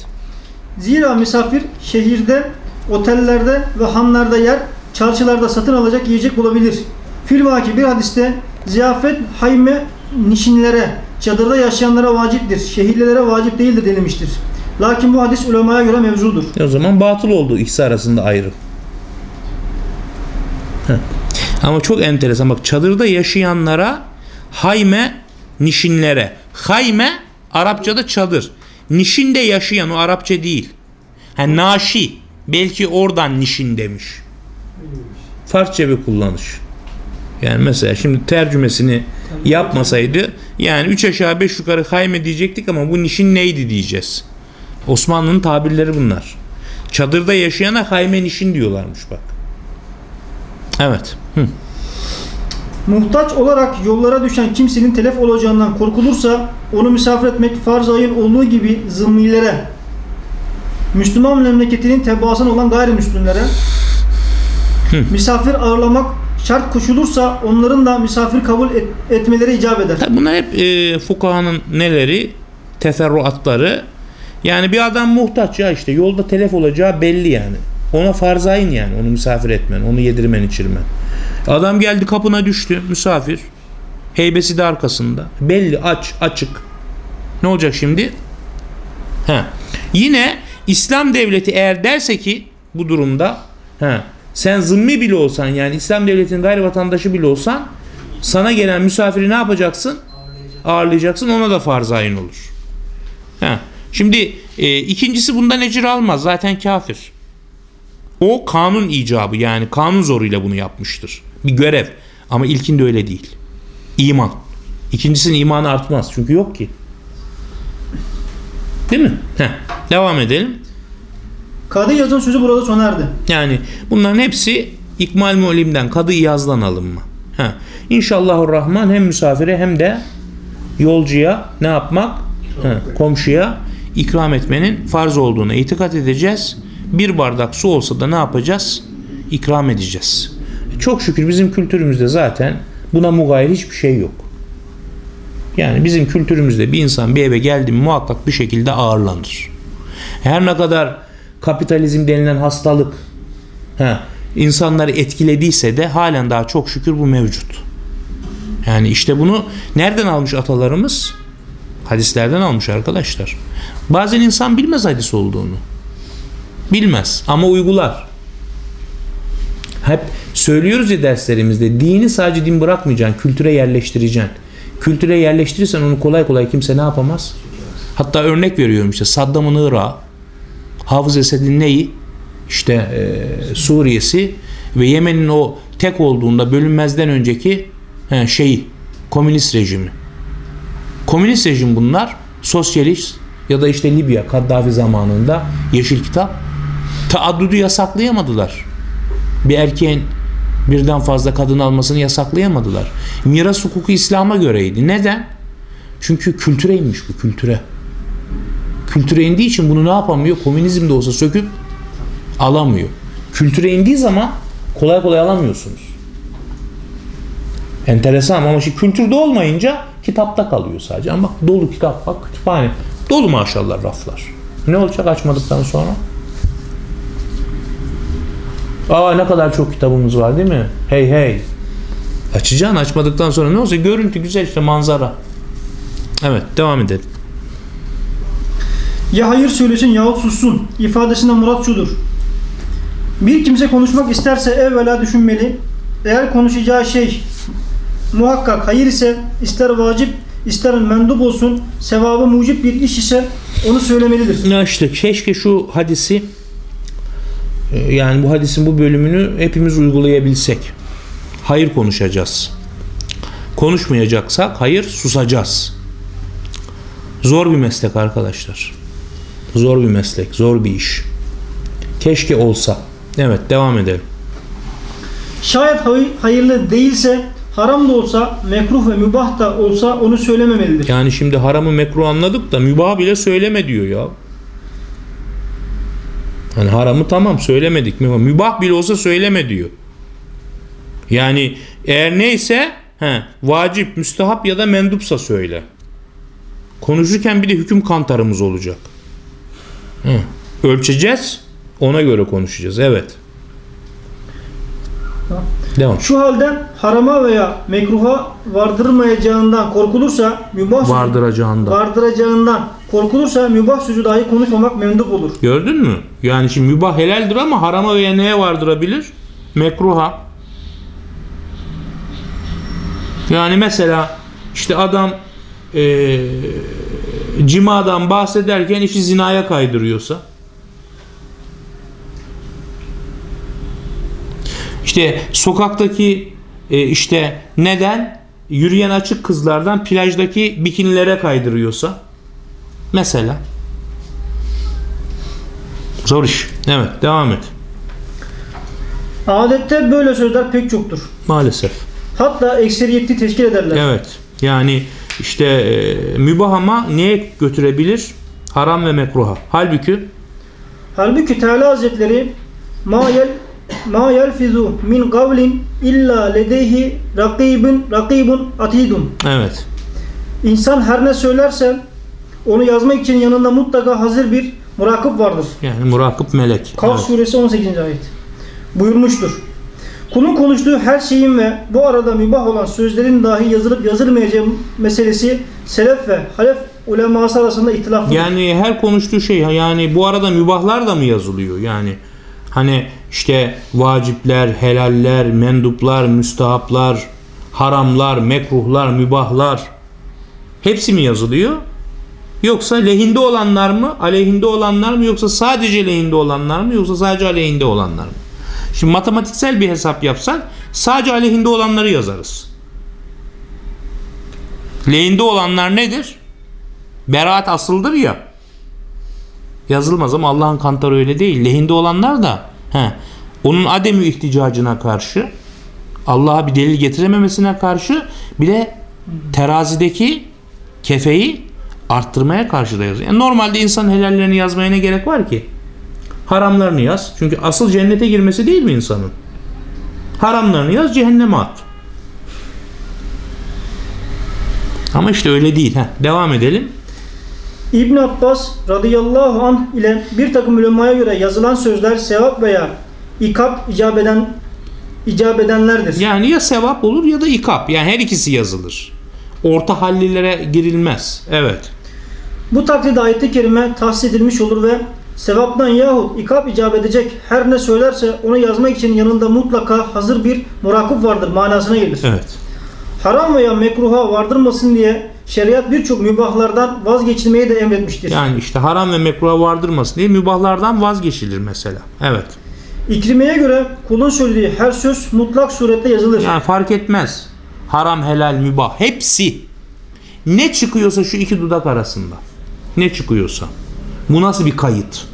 Zira misafir şehirde, otellerde ve hanlarda yer, çarşılarda satın alacak yiyecek bulabilir. Filvaki bir hadiste ziyafet hayme nişinlere, çadırda yaşayanlara vaciptir, şehirlilere vacip değildir denilmiştir. Lakin bu hadis ulemaya göre mevzudur. E o zaman batıl oldu ikisi arasında ayrım. Ama çok enteresan bak çadırda yaşayanlara hayme nişinlere. Hayme Arapçada çadır. Nişinde yaşayan o Arapça değil. Ha, naşi. Belki oradan nişin demiş. Farsça bir kullanış. Yani mesela şimdi tercümesini yapmasaydı yani 3 aşağı 5 yukarı hayme diyecektik ama bu nişin neydi diyeceğiz. Osmanlı'nın tabirleri bunlar. Çadırda yaşayana hayme nişin diyorlarmış bak. Evet. Hı. Muhtaç olarak yollara düşen kimsenin telef olacağından korkulursa onu misafir etmek farz ayın olduğu gibi zımmilere, Müslüman memleketinin tebaasına olan gayrimüslimlere misafir ağırlamak şart koşulursa onların da misafir kabul et- etmeleri icap eder. Tabi bunlar hep e, fukahanın neleri? Teferruatları. Yani bir adam muhtaç ya işte yolda telef olacağı belli yani. Ona farzayın yani onu misafir etmen, onu yedirmen içirmen. Adam geldi kapına düştü misafir. Heybesi de arkasında. Belli aç açık. Ne olacak şimdi? He. Yine İslam devleti eğer derse ki bu durumda he, sen zımmi bile olsan yani İslam devletinin gayri vatandaşı bile olsan sana gelen misafiri ne yapacaksın? Ağırlayacaksın ona da farz ayın olur. He. Şimdi e, ikincisi bundan ecir almaz zaten kafir. O kanun icabı yani kanun zoruyla bunu yapmıştır. Bir görev. Ama ilkinde öyle değil. İman. İkincisinin imanı artmaz. Çünkü yok ki. Değil mi? Heh. Devam edelim. Kadı yazın sözü burada sona erdi. Yani bunların hepsi İkmal Mu'lim'den Kadı İyaz'dan alınma. Ha. İnşallahurrahman hem misafire hem de yolcuya ne yapmak? Ha, komşuya ikram etmenin farz olduğuna itikat edeceğiz. Bir bardak su olsa da ne yapacağız? İkram edeceğiz. Çok şükür bizim kültürümüzde zaten buna mugayir hiçbir şey yok. Yani bizim kültürümüzde bir insan bir eve geldi mi muhakkak bir şekilde ağırlanır. Her ne kadar kapitalizm denilen hastalık he, insanları etkilediyse de halen daha çok şükür bu mevcut. Yani işte bunu nereden almış atalarımız? Hadislerden almış arkadaşlar. Bazen insan bilmez hadis olduğunu. Bilmez ama uygular. Hep söylüyoruz ya derslerimizde dini sadece din bırakmayacaksın, kültüre yerleştireceksin. Kültüre yerleştirirsen onu kolay kolay kimse ne yapamaz? Hatta örnek veriyorum işte Saddam'ın Irak'ı, Hafız Esed'in neyi? İşte e, Suriye'si ve Yemen'in o tek olduğunda bölünmezden önceki he, şeyi, komünist rejimi. Komünist rejim bunlar, sosyalist ya da işte Libya, Kaddafi zamanında Yeşil Kitap taaddudu yasaklayamadılar. Bir erkeğin birden fazla kadın almasını yasaklayamadılar. Miras hukuku İslam'a göreydi. Neden? Çünkü kültüre inmiş bu kültüre. Kültüre indiği için bunu ne yapamıyor? Komünizm de olsa söküp alamıyor. Kültüre indiği zaman kolay kolay alamıyorsunuz. Enteresan ama şimdi kültürde olmayınca kitapta kalıyor sadece. Ama bak dolu kitap bak kütüphane. Dolu maşallah raflar. Ne olacak açmadıktan sonra? Aa ne kadar çok kitabımız var değil mi? Hey hey. Açacaksın açmadıktan sonra ne olacak? Görüntü güzel işte manzara. Evet devam edelim. Ya hayır söylesin yahut sussun ifadesinden murat şudur. Bir kimse konuşmak isterse evvela düşünmeli. Eğer konuşacağı şey muhakkak hayır ise ister vacip ister mendup olsun sevabı mucip bir iş ise onu söylemelidir. Ya işte keşke şu hadisi e, yani bu hadisin bu bölümünü hepimiz uygulayabilsek. Hayır konuşacağız. Konuşmayacaksak hayır susacağız. Zor bir meslek arkadaşlar. Zor bir meslek, zor bir iş. Keşke olsa. Evet devam edelim. Şayet hay- hayırlı değilse haram da olsa mekruh ve mübah da olsa onu söylememelidir. Yani şimdi haramı mekruh anladık da mübah bile söyleme diyor ya. Hani haramı tamam söylemedik? Mübah bile olsa söyleme diyor. Yani eğer neyse he, vacip, müstehap ya da mendupsa söyle. Konuşurken bir de hüküm kantarımız olacak. Hı. Ölçeceğiz. Ona göre konuşacağız. Evet. Devam. Şu halde harama veya mekruha vardırmayacağından korkulursa mübah sözü- Vardıracağında. vardıracağından korkulursa mübah sözü dahi konuşmamak mendup olur. Gördün mü? Yani şimdi mübah helaldir ama harama veya neye vardırabilir? Mekruha. Yani mesela işte adam eee cimadan bahsederken işi zinaya kaydırıyorsa işte sokaktaki e, işte neden yürüyen açık kızlardan plajdaki bikinilere kaydırıyorsa mesela Zor iş. Evet devam et. Adette böyle sözler pek çoktur. Maalesef. Hatta ekseriyeti teşkil ederler. Evet. Yani işte e, mübah ama neye götürebilir? Haram ve mekruha. Halbuki Halbuki Teala Hazretleri ma yel ma yelfizu min kavlin illa ledeyhi rakibun rakibun atidun. evet. İnsan her ne söylerse onu yazmak için yanında mutlaka hazır bir murakip vardır. Yani murakip melek. Kaf Evet. suresi 18. ayet. Buyurmuştur. Kulun konuştuğu her şeyin ve bu arada mübah olan sözlerin dahi yazılıp yazılmayacağı meselesi selef ve halef uleması arasında ihtilaflıdır. Yani her konuştuğu şey yani bu arada mübahlar da mı yazılıyor? Yani hani işte vacipler, helaller, menduplar, müstahaplar, haramlar, mekruhlar, mübahlar hepsi mi yazılıyor? Yoksa lehinde olanlar mı, aleyhinde olanlar mı yoksa sadece lehinde olanlar mı yoksa sadece aleyhinde olanlar mı? Şimdi matematiksel bir hesap yapsak sadece aleyhinde olanları yazarız. Lehinde olanlar nedir? Beraat asıldır ya. Yazılmaz ama Allah'ın kantarı öyle değil. Lehinde olanlar da he, onun ademi ihticacına karşı Allah'a bir delil getirememesine karşı bir de terazideki kefeyi arttırmaya karşı da yazıyor. Yani normalde insan helallerini yazmaya ne gerek var ki? Haramlarını yaz. Çünkü asıl cennete girmesi değil mi insanın? Haramlarını yaz cehenneme at. Ama işte öyle değil. Heh, devam edelim. İbn Abbas radıyallahu anh ile bir takım ulemaya göre yazılan sözler sevap veya ikap icap eden icap edenlerdir. Yani ya sevap olur ya da ikap. Yani her ikisi yazılır. Orta hallilere girilmez. Evet. Bu takdirde ayet-i kerime tahsis edilmiş olur ve sevaptan yahut ikap icap edecek her ne söylerse onu yazmak için yanında mutlaka hazır bir murakip vardır manasına gelir. Evet. Haram veya mekruha vardırmasın diye şeriat birçok mübahlardan vazgeçilmeyi de emretmiştir. Yani işte haram ve mekruha vardırmasın diye mübahlardan vazgeçilir mesela. Evet. İkrimeye göre kulun söylediği her söz mutlak surette yazılır. Yani fark etmez. Haram, helal, mübah hepsi. Ne çıkıyorsa şu iki dudak arasında. Ne çıkıyorsa. Bu nasıl bir kayıt?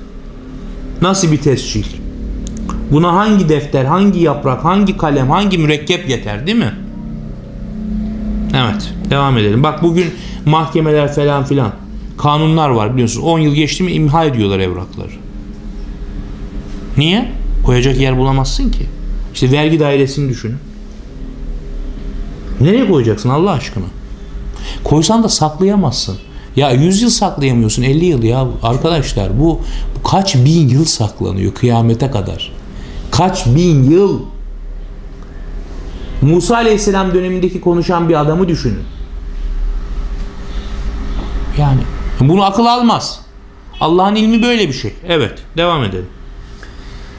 Nasıl bir tescil? Buna hangi defter, hangi yaprak, hangi kalem, hangi mürekkep yeter değil mi? Evet. Devam edelim. Bak bugün mahkemeler falan filan. kanunlar var biliyorsunuz. 10 yıl geçti mi imha ediyorlar evrakları. Niye? Koyacak yer bulamazsın ki. İşte vergi dairesini düşünün. Nereye koyacaksın Allah aşkına? Koysan da saklayamazsın. Ya 100 yıl saklayamıyorsun 50 yıl ya arkadaşlar bu, kaç bin yıl saklanıyor kıyamete kadar. Kaç bin yıl. Musa Aleyhisselam dönemindeki konuşan bir adamı düşünün. Yani bunu akıl almaz. Allah'ın ilmi böyle bir şey. Evet devam edelim.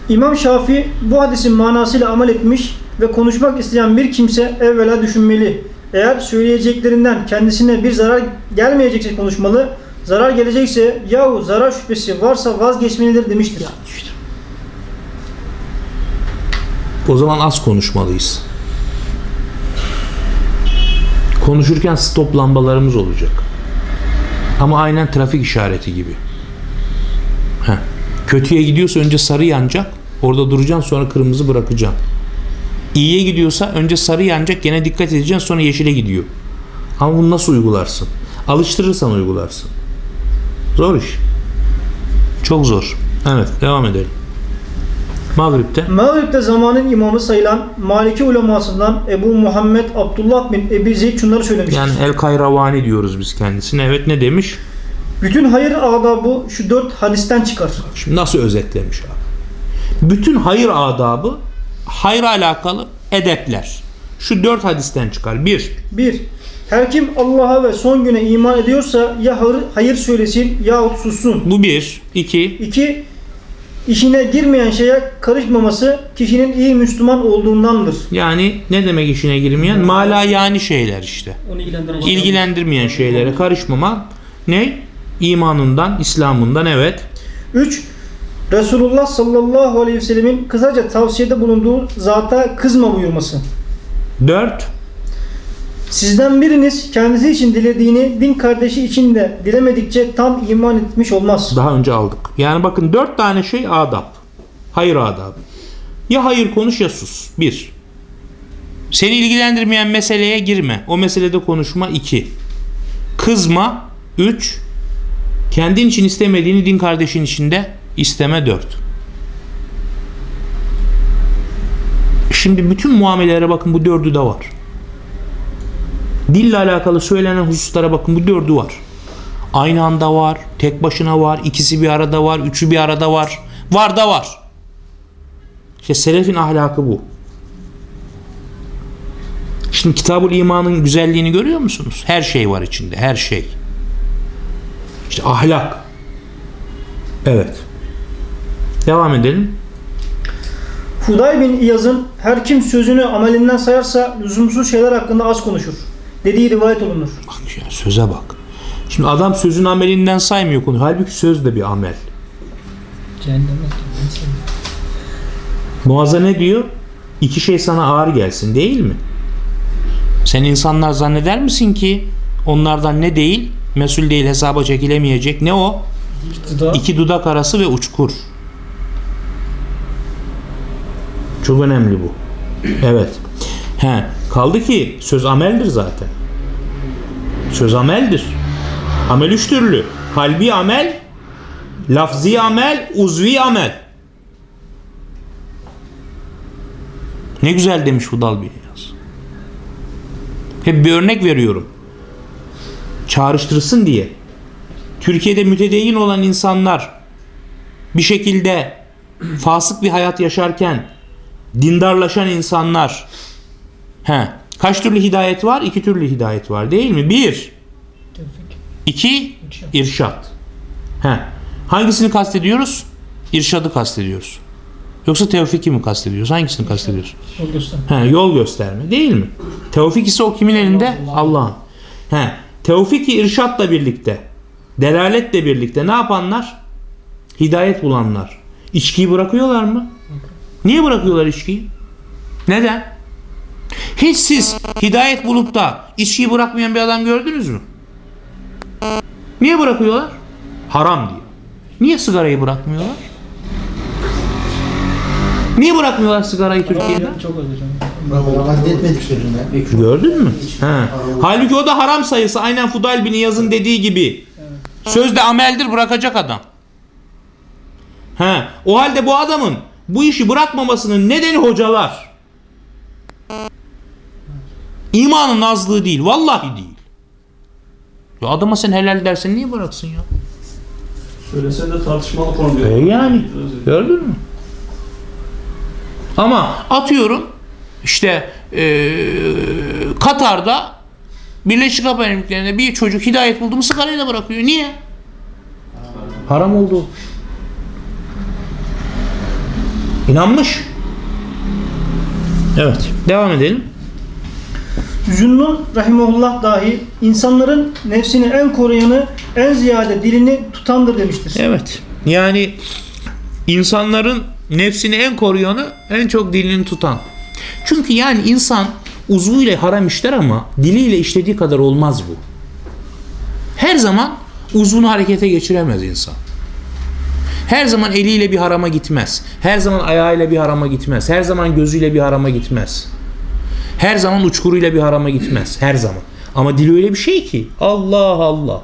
İmam Şafii bu hadisin manasıyla amel etmiş ve konuşmak isteyen bir kimse evvela düşünmeli. Eğer söyleyeceklerinden kendisine bir zarar gelmeyecekse konuşmalı. Zarar gelecekse yahu zarar şüphesi varsa vazgeçmelidir demiştir. O zaman az konuşmalıyız. Konuşurken stop lambalarımız olacak. Ama aynen trafik işareti gibi. Heh. Kötüye gidiyorsa önce sarı yanacak. Orada duracaksın sonra kırmızı bırakacaksın. İyiye gidiyorsa önce sarı yanacak gene dikkat edeceksin sonra yeşile gidiyor. Ama bunu nasıl uygularsın? Alıştırırsan uygularsın. Zor iş. Çok zor. Evet devam edelim. Mağrib'te Mağrib'de zamanın imamı sayılan Maliki ulemasından Ebu Muhammed Abdullah bin Ebi Zeyd şunları söylemiştir. yani El Kayravani diyoruz biz kendisine. Evet ne demiş? Bütün hayır adabı şu dört hadisten çıkar. Şimdi nasıl özetlemiş abi? Bütün hayır adabı hayra alakalı edepler. Şu dört hadisten çıkar. Bir, 1. Her kim Allah'a ve son güne iman ediyorsa ya hayır, söylesin yahut sussun. bu bir. iki, 2. İşine girmeyen şeye karışmaması kişinin iyi Müslüman olduğundandır. yani ne demek işine girmeyen? Mala yani şeyler işte. Onu İlgilendirmeyen şeylere karışmama ne? İmanından, İslam'ından evet. 3. Resulullah sallallahu aleyhi ve sellemin kısaca tavsiyede bulunduğu zata kızma buyurması. Dört, Sizden biriniz kendisi için dilediğini din kardeşi için de dilemedikçe tam iman etmiş olmaz. daha önce aldık. Yani bakın dört tane şey adab. Hayır adabı. Ya hayır konuş ya sus. Bir. Seni ilgilendirmeyen meseleye girme. O meselede konuşma. iki. Kızma. Üç. Kendin için istemediğini din kardeşin için de isteme. Dört. Şimdi bütün muamelelere bakın bu dördü de var. Dille alakalı söylenen hususlara bakın bu dördü var. Aynı anda var, tek başına var, ikisi bir arada var, üçü bir arada var. Var da var. İşte selefin ahlakı bu. Şimdi Kitabul İman'ın güzelliğini görüyor musunuz? Her şey var içinde, her şey. İşte ahlak. Evet. Devam edelim. Fuday bin İyaz'ın her kim sözünü amelinden sayarsa lüzumsuz şeyler hakkında az konuşur. Dediği rivayet olunur. Bak ya söze bak. Şimdi adam sözün amelinden saymıyor konu. Halbuki söz de bir amel. Cehenneme. Muazza ne diyor? İki şey sana ağır gelsin değil mi? Sen insanlar zanneder misin ki onlardan ne değil, mesul değil hesaba çekilemeyecek ne o? İktidar. İki dudak arası ve uçkur. Çok önemli bu. Evet. He, kaldı ki söz ameldir zaten. Söz ameldir. Amel üç türlü. Kalbi amel, lafzi amel, uzvi amel. Ne güzel demiş Hudal Binyaz. Hep bir örnek veriyorum. Çağrıştırsın diye. Türkiye'de mütedeyyin olan insanlar bir şekilde fasık bir hayat yaşarken dindarlaşan insanlar he, kaç türlü hidayet var? İki türlü hidayet var değil mi? Bir, Tevfik. iki, irşat. He. Hangisini kastediyoruz? İrşadı kastediyoruz. Yoksa tevfiki mi kastediyoruz? Hangisini kastediyoruz? O göster. He, yol gösterme değil mi? Tevfik ise o kimin elinde? Allah'ın. He, tevfik-i irşatla birlikte, delaletle birlikte ne yapanlar? Hidayet bulanlar. İçkiyi bırakıyorlar mı? Niye bırakıyorlar içkiyi? Neden? Hiç siz hidayet bulup da içkiyi bırakmayan bir adam gördünüz mü? Niye bırakıyorlar? Haram diyor. Niye sigarayı bırakmıyorlar? Niye bırakmıyorlar sigarayı Türkiye'de? Çok. Katletmediklerine. Gördün mü? He. Halbuki o da haram sayısı. Aynen Fudayl bin İyaz'ın dediği gibi. Söz de ameldir bırakacak adam. He, o halde bu adamın bu işi bırakmamasının nedeni hocalar. İmanın azlığı değil. Vallahi değil. Ya adama sen helal dersen niye bıraksın ya? Söylesen de tartışmalı konu diyor. E yani. Gördün mü? Ama atıyorum işte eee, Katar'da Birleşik Arap Emirlikleri'nde bir çocuk hidayet buldu mu sigarayı da bırakıyor. Niye? Haram oldu. İnanmış. Evet. Devam edelim. Zünnun rahimullah dahi insanların nefsini en koruyanı, en ziyade dilini tutandır demiştir. Evet. Yani insanların nefsini en koruyanı en çok dilini tutan. Çünkü yani insan uzvuyla haram işler ama diliyle işlediği kadar olmaz bu. Her zaman uzvunu harekete geçiremez insan. Her zaman eliyle bir harama gitmez. Her zaman ayağıyla bir harama gitmez. Her zaman gözüyle bir harama gitmez. Her zaman uçkuruyla bir harama gitmez. Her zaman. Ama dil öyle bir şey ki. Allah Allah.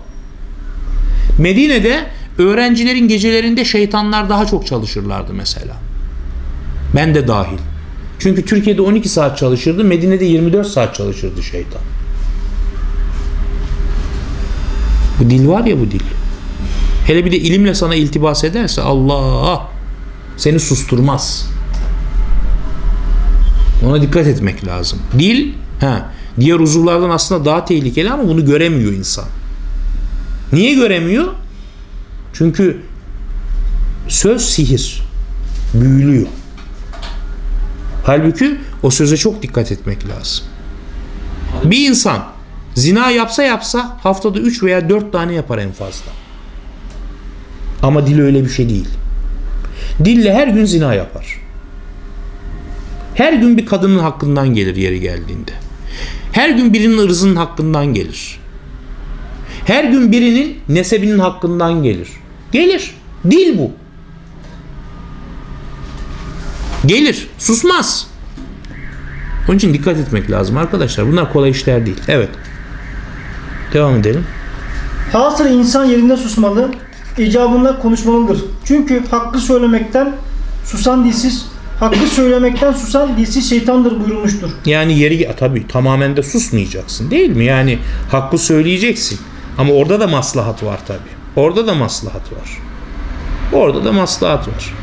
Medine'de öğrencilerin gecelerinde şeytanlar daha çok çalışırlardı mesela. Ben de dahil. Çünkü Türkiye'de 12 saat çalışırdı, Medine'de 24 saat çalışırdı şeytan. Bu dil var ya bu dil. Hele bir de ilimle sana iltibas ederse Allah seni susturmaz. Ona dikkat etmek lazım. Dil ha, diğer uzuvlardan aslında daha tehlikeli ama bunu göremiyor insan. Niye göremiyor? Çünkü söz sihir. Büyülüyor. Halbuki o söze çok dikkat etmek lazım. Bir insan zina yapsa yapsa haftada 3 veya 4 tane yapar en fazla. Ama dil öyle bir şey değil. Dille her gün zina yapar. Her gün bir kadının hakkından gelir yeri geldiğinde. Her gün birinin ırzının hakkından gelir. Her gün birinin nesebinin hakkından gelir. Gelir. Dil bu. Gelir. Susmaz. Onun için dikkat etmek lazım arkadaşlar. Bunlar kolay işler değil. Evet. Devam edelim. Hasılı insan yerinde susmalı, icabında konuşmalıdır. Çünkü hakkı söylemekten susan dilsiz, hakkı söylemekten susan dilsiz şeytandır buyurulmuştur. Yani yeri tabii tamamen de susmayacaksın değil mi? Yani hakkı söyleyeceksin. Ama orada da maslahat var tabii. Orada da maslahat var. Orada da maslahat var.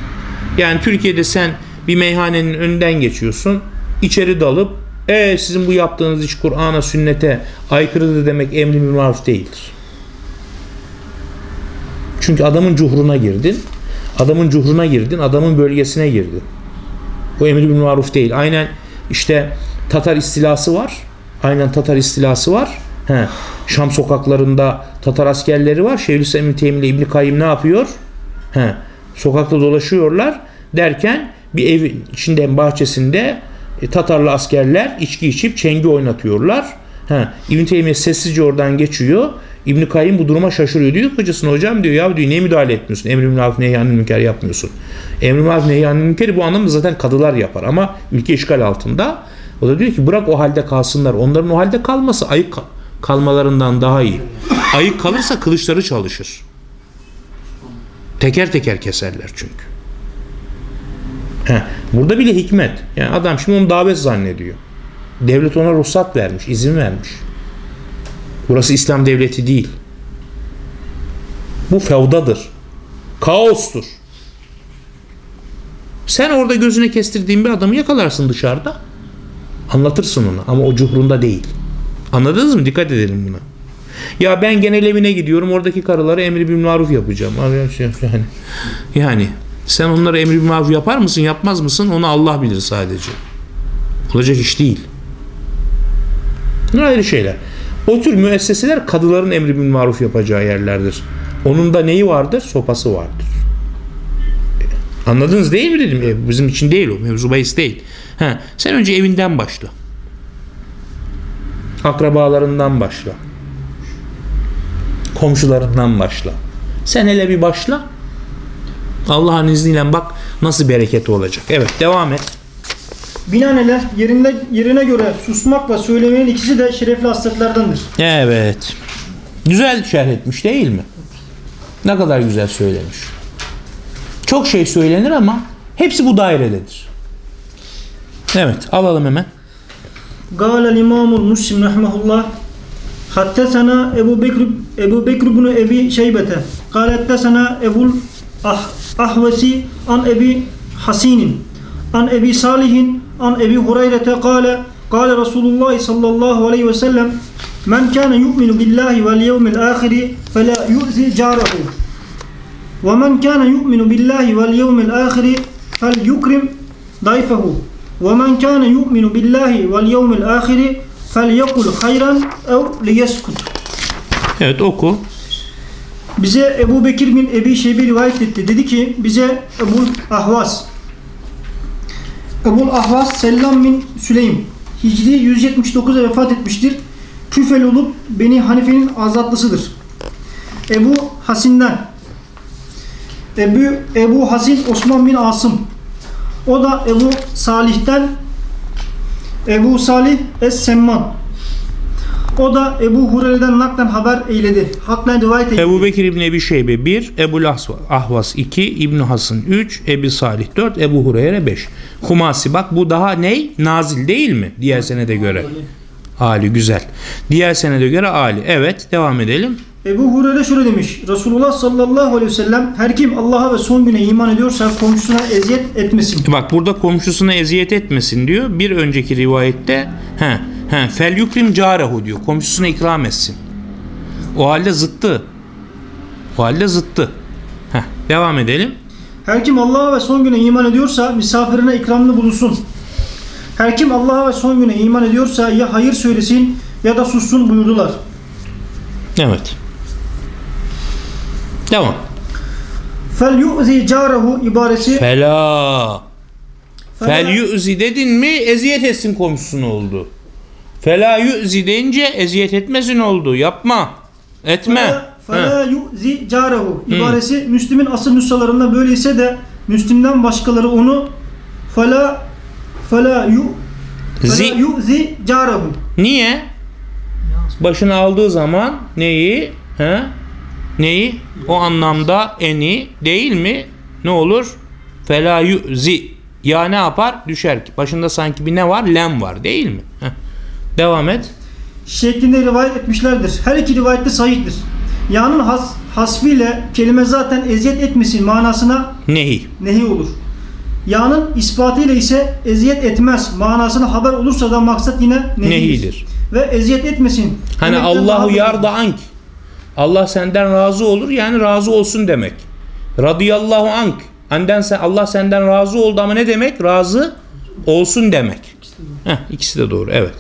Yani Türkiye'de sen bir meyhanenin önünden geçiyorsun. içeri dalıp e sizin bu yaptığınız iş Kur'an'a, sünnete aykırıdır demek emri maruf değildir. Çünkü adamın cuhruna girdin. Adamın cuhruna girdin. Adamın bölgesine girdin. Bu emri bil maruf değil. Aynen işte Tatar istilası var. Aynen Tatar istilası var. He. Şam sokaklarında Tatar askerleri var. Şeyhülislam İbni Teymi ile İbni Kayyım ne yapıyor? He. Sokakta dolaşıyorlar derken bir evin içinde bahçesinde e, Tatarlı askerler içki içip çengi oynatıyorlar. Ha, İbn Teymiye sessizce oradan geçiyor. İbn Kayyim bu duruma şaşırıyor. Diyor hocasına hocam diyor ya diyor niye müdahale etmiyorsun? Emri maruf nehyanil münker yapmıyorsun. Emri maruf nehyanil münkeri bu anlamda zaten kadılar yapar ama ülke işgal altında. O da diyor ki bırak o halde kalsınlar. Onların o halde kalması ayık kal- kalmalarından daha iyi. Ayık kalırsa kılıçları çalışır. Teker teker keserler çünkü. Heh, burada bile hikmet. Yani adam şimdi onu davet zannediyor. Devlet ona ruhsat vermiş, izin vermiş. Burası İslam devleti değil. Bu fevdadır. Kaostur. Sen orada gözüne kestirdiğin bir adamı yakalarsın dışarıda. Anlatırsın ona ama o cuhrunda değil. Anladınız mı? Dikkat edelim buna. Ya ben genel evine gidiyorum oradaki karılara emri bil maruf yapacağım. Yani, yani sen onlara emri bil maruf yapar mısın yapmaz mısın onu Allah bilir sadece. Olacak iş değil. Bunlar ayrı şeyler. O tür müesseseler kadıların emri bil maruf yapacağı yerlerdir. Onun da neyi vardır? Sopası vardır. Anladınız değil mi dedim. E, Bizim için değil o. Mevzu bahis değil. Ha, sen önce evinden başla. Akrabalarından başla. Komşularından başla. Sen hele bir başla. Allah'ın izniyle bak nasıl bereketi olacak. Evet devam et. Binaenaleyh yerinde, yerine göre susmak ve söylemenin ikisi de şerefli hasretlerdendir. Evet. Güzel şerh etmiş değil mi? Ne kadar güzel söylemiş. Çok şey söylenir ama hepsi bu dairededir. Evet alalım hemen. Gâlel imamul muslim rahmehullah Hattesana Ebu Bekr, Ebu Bekr bunu Ebi Şeybete Gâlettesana Ebul ah, Ahvesi an Ebi Hasinin an Ebi Salihin an Ebi Hureyre'te kâle kâle Resulullah sallallahu aleyhi ve sellem men kâne yu'minu billahi vel yevmil âhiri fe la yu'zi cârehu ve men kâne yu'minu billahi vel yevmil âhiri fel yukrim dayfehu ve men kâne yu'minu billahi vel yevmil âhiri fel yekul hayran ev liyeskut Evet oku. Bize Ebu Bekir bin Ebi Şeybi rivayet etti. Dedi ki bize Ebu Ahvas Ebul Ahvas Selam bin Süleym. Hicri 179'a vefat etmiştir. Küfeli olup Beni Hanife'nin azatlısıdır. Ebu Hasin'den. Ebu, Ebu Hasin Osman bin Asım. O da Ebu Salih'ten. Ebu Salih Es-Semman o da Ebu Hureyre'den naklen haber eyledi. Haklen rivayet eyledi. Ebu Bekir İbni Ebi Şeybe 1, Ebu Ahvas 2, İbni Hasın 3, Ebi Salih 4, Ebu Hureyre 5. Humasi bak bu daha ney? Nazil değil mi? Diğer senede göre. Ali güzel. Diğer senede göre Ali. Evet devam edelim. Ebu Hureyre şöyle demiş. Resulullah sallallahu aleyhi ve sellem her kim Allah'a ve son güne iman ediyorsa komşusuna eziyet etmesin. Bak burada komşusuna eziyet etmesin diyor. Bir önceki rivayette he, he, fel yukrim carehu diyor. Komşusuna ikram etsin. O halde zıttı. O halde zıttı. Heh, devam edelim. Her kim Allah'a ve son güne iman ediyorsa misafirine ikramlı bulunsun. Her kim Allah'a ve son güne iman ediyorsa ya hayır söylesin ya da sussun buyurdular. Evet. Devam. Fel yu'zi carehu ibaresi Fela. Fel yu'zi dedin mi eziyet etsin komşusuna oldu. Fela yu'zi deyince eziyet etmesin oldu. Yapma. Etme. Fela- yu'zi carehu ibaresi Müslüm'ün asıl nüshalarında böyleyse de Müslüm'den başkaları onu fela fela yu Zi. yu'zi carehu Niye? Başına aldığı zaman neyi? He? Neyi? O anlamda eni değil mi? Ne olur? Fela yu'zi. Ya ne yapar? Düşer ki. Başında sanki bir ne var? Lem var değil mi? Heh. Devam et. şeklinde rivayet etmişlerdir. Her iki rivayette sahihtir. Ya'nın has, hasfiyle kelime zaten eziyet etmesin manasına Nehi. nehi olur. Ya'nın ispatıyla ise eziyet etmez manasına haber olursa da maksat yine nehidir. Nehidir. Ve eziyet etmesin. Hani Allahu yarda ank. Allah senden razı olur yani razı olsun demek. Radıyallahu ank. Anden sen Allah senden razı oldu ama ne demek? Razı olsun demek. Heh, ikisi de doğru. Evet.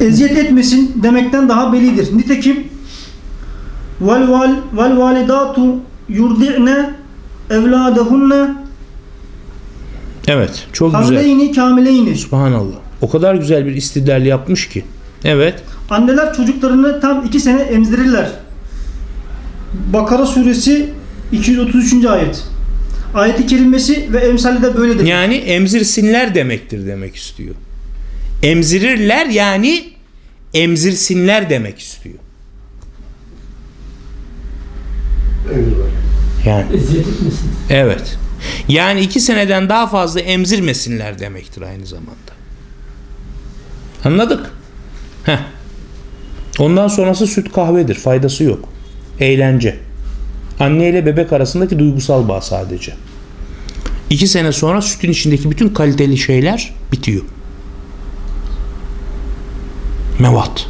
Eziyet etmesin demekten daha belidir. Nitekim vel val vel validatu yurdi'ne evladahunne Evet. Çok güzel. havleyni kamileyni. Subhanallah. O kadar güzel bir istidlal yapmış ki. Evet. Anneler çocuklarını tam iki sene emzirirler. Bakara suresi 233. ayet. Ayeti kerimesi ve emsali de böyledir. Yani emzirsinler demektir demek istiyor. Emzirirler yani emzirsinler demek istiyor. Yani evet. Yani iki seneden daha fazla emzirmesinler demektir aynı zamanda. Anladık? Heh. Ondan sonrası süt kahvedir. Faydası yok. Eğlence. Anne ile bebek arasındaki duygusal bağ sadece. İki sene sonra sütün içindeki bütün kaliteli şeyler bitiyor. Mevat.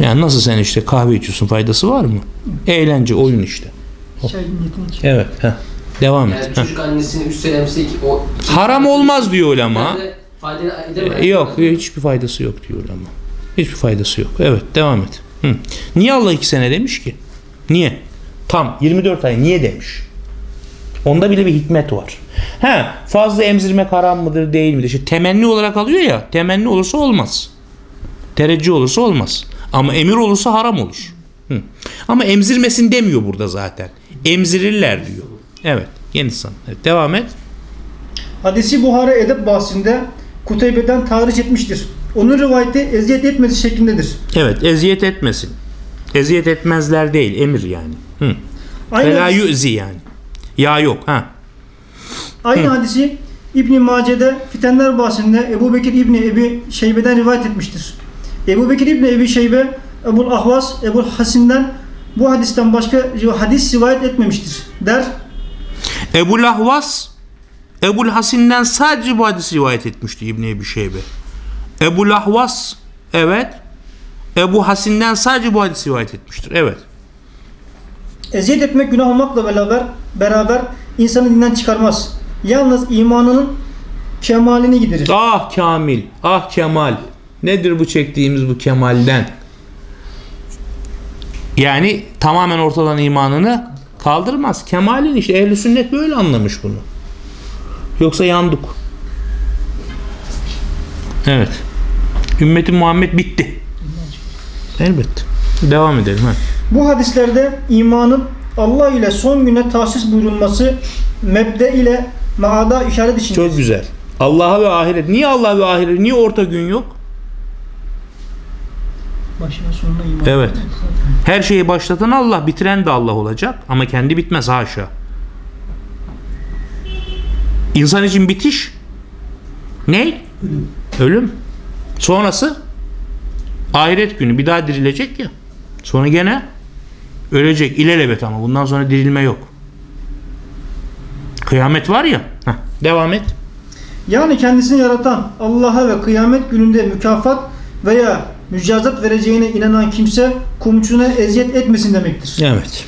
Yani nasıl sen işte kahve içiyorsun faydası var mı? Eğlence, oyun işte. Şey, Evet. Heh. Devam Yani et. Heh. çocuk annesini üst selemse o Haram olmaz diyor ulema. Fayda E, Yok hiçbir faydası yok diyor ama. Hiçbir faydası yok. Evet devam et. Hı. Niye Allah iki sene demiş ki? Niye? Tam 24 ay niye demiş? Onda bile bir hikmet var. He, fazla emzirmek haram mıdır değil midir? İşte temenni olarak alıyor ya. Temenni olursa olmaz. Tereccüh olursa olmaz. Ama emir olursa haram olur. Hı. Ama emzirmesin demiyor burada zaten. Emzirirler diyor. Evet. Yeni san. Evet, devam et. Hadisi Buhari Edep bahsinde Kuteybe'den tarih etmiştir. onun rivayeti eziyet etmesi şeklindedir. Evet eziyet etmesin. Eziyet etmezler değil emir yani. Hı. Aynı, Fela yu'zi yani. Ya yok ha. aynı hadisi İbn Mace'de fitenler bahsinde Ebu Bekir İbni Ebi Şeybe'den rivayet etmiştir. Ebu Bekir İbni Ebi Şeybe Ebu'l Ahvas Ebu'l Hasin'den bu hadisten başka hadis rivayet etmemiştir. Der Ebu Lahvas Ebu Hasin'den sadece bu hadisi rivayet etmişti İbn Ebi Şeybe. Ebu Lahvas evet Ebu Hasin'den sadece bu hadisi rivayet etmiştir. Evet. Eziyet etmek günah olmakla beraber beraber insanı dinden çıkarmaz. Yalnız imanının kemalini giderir. Ah Kamil, ah Kemal. Nedir bu çektiğimiz bu Kemal'den? Yani tamamen ortadan imanını kaldırmaz. Kemal'in işte ehli sünnet böyle anlamış bunu. Yoksa yandık. Evet. Ümmeti Muhammed bitti. Elbette. Devam edelim. Ha. Bu hadislerde imanın Allah ile son güne tahsis buyurulması mebde ile maada işaret içindedir. Çok güzel. Allah'a ve ahiret. Niye Allah ve ahiret? Niye orta gün yok? Başına sonuna iman. Evet. Her şeyi başlatan Allah, bitiren de Allah olacak ama kendi bitmez haşa. İnsan için bitiş ne? Ölüm. Sonrası ahiret günü bir daha dirilecek ya. Sonra gene ölecek ilelebet ama bundan sonra dirilme yok. Kıyamet var ya. Heh, devam et. Yani kendisini yaratan Allah'a ve kıyamet gününde mükafat veya mücazat vereceğine inanan kimse komşuna eziyet etmesin demektir. Evet.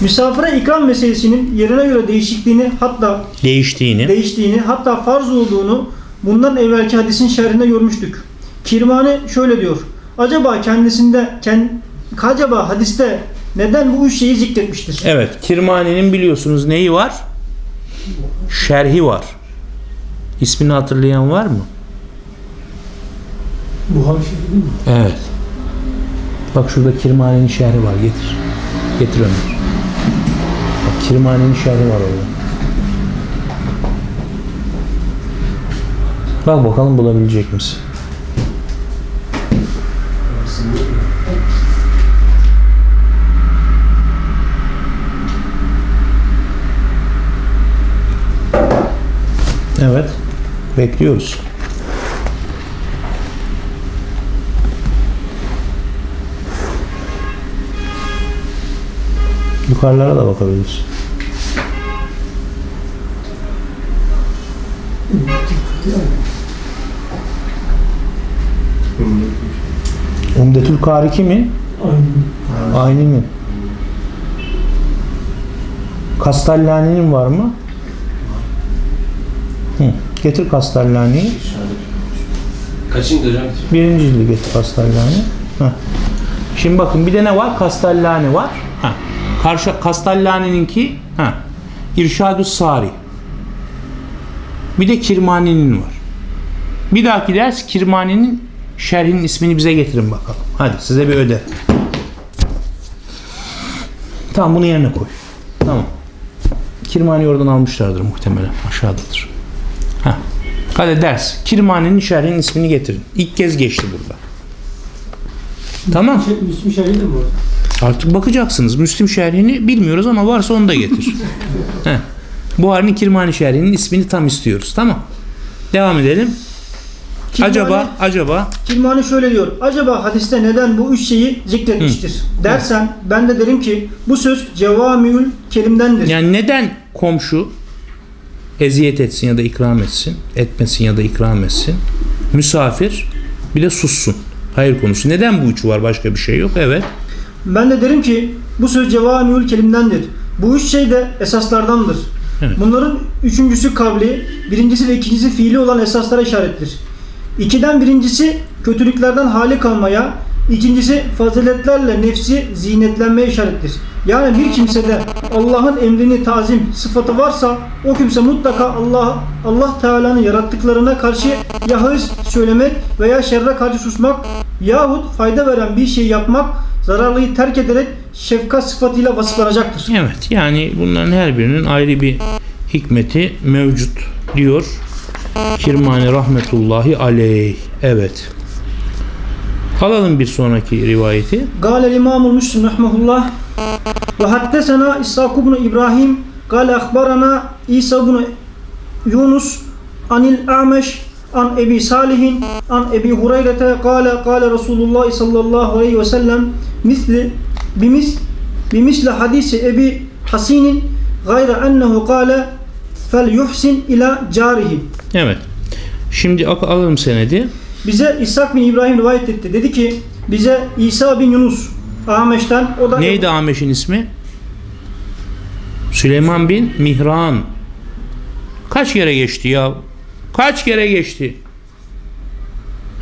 Misafire ikram meselesinin yerine göre değişikliğini hatta Değiştiğini. değiştiğini hatta farz olduğunu bundan evvelki hadisin şerhinde görmüştük. Kirmani şöyle diyor. Acaba kendisinde kend, acaba hadiste neden bu üç şeyi zikretmiştir? Evet, Kirmani'nin biliyorsunuz neyi var? Şerhi var. İsmini hatırlayan var mı? Buhar değil mi? Evet. Bak şurada Kirmani'nin şerhi var. Getir. Getir Ömer. Bak Kirmani'nin şerhi var orada. Bak bakalım bulabilecek misin? Evet. Bekliyoruz. Yukarılara da bakabiliriz. Umdetül Kariki mi? Aynen. Aynı mi? Kastallani'nin var mı? Hı. Getir Kastallani'yi. Kaçıncı hocam? Birinci cildi getir Kastallani. Heh. Şimdi bakın bir de ne var? Kastallani var. Ha. Karşı Kastallani'ninki ha. İrşadü Sari. Bir de Kirmani'nin var. Bir dahaki ders Kirmani'nin şerhinin ismini bize getirin bakalım. Hadi size bir öde. Tamam bunu yerine koy. Tamam. Kirmani oradan almışlardır muhtemelen. Aşağıdadır. Hadi ders. Kirmani'nin şerhinin ismini getirin. İlk kez geçti burada. Tamam. Şey, Müslüm şerhi de mi var? Artık bakacaksınız. Müslim şerhini bilmiyoruz ama varsa onu da getir. Heh. Buhari'nin Kirmani şerhinin ismini tam istiyoruz. Tamam. Devam edelim. Kirmani- Acaba acaba Kirmani şöyle diyor. Acaba hadiste neden bu üç şeyi zikretmiştir? Dersen ben de derim ki bu söz cevamiül kelimdendir. yani neden komşu eziyet etsin ya da ikram etsin, etmesin ya da ikram etsin? Misafir bir de sussun. Hayır konusu. Neden bu üçü var? Başka bir şey yok. Evet. Ben de derim ki bu söz cevamiül kelimdendir. Bu üç şey de esaslardandır. Evet. Bunların üçüncüsü kavli, birincisi ve ikincisi fiili olan esaslara işarettir. İkiden birincisi kötülüklerden hali kalmaya, ikincisi faziletlerle nefsi zinetlenmeye işarettir. Yani bir kimsede Allah'ın emrini tazim sıfatı varsa o kimse mutlaka Allah Allah Teala'nın yarattıklarına karşı ya hırs söylemek veya şerre karşı susmak yahut fayda veren bir şey yapmak zararlıyı terk ederek şefkat sıfatıyla vasıflanacaktır. Evet. Yani bunların her birinin ayrı bir hikmeti mevcut diyor. Kirmani rahmetullahi aleyh. Evet. Alalım bir sonraki rivayeti. Gâle imamul müslim rahmehullah ve haddesena İshak ibn İbrahim gâle akbarana İsa ibn Yunus anil a'meş an Ebi Salihin an Ebi Hureyre'te gâle gâle Resulullah sallallahu aleyhi ve sellem misli bimis bimisle hadisi Ebi Hasinin gayre ennehu gâle fel yuhsin ila carihi. Evet. Şimdi alalım senedi. Bize İshak bin İbrahim rivayet etti. Dedi ki bize İsa bin Yunus Ahmeş'ten o da Neydi Ameş'in ismi? Süleyman bin Mihran. Kaç kere geçti ya? Kaç kere geçti?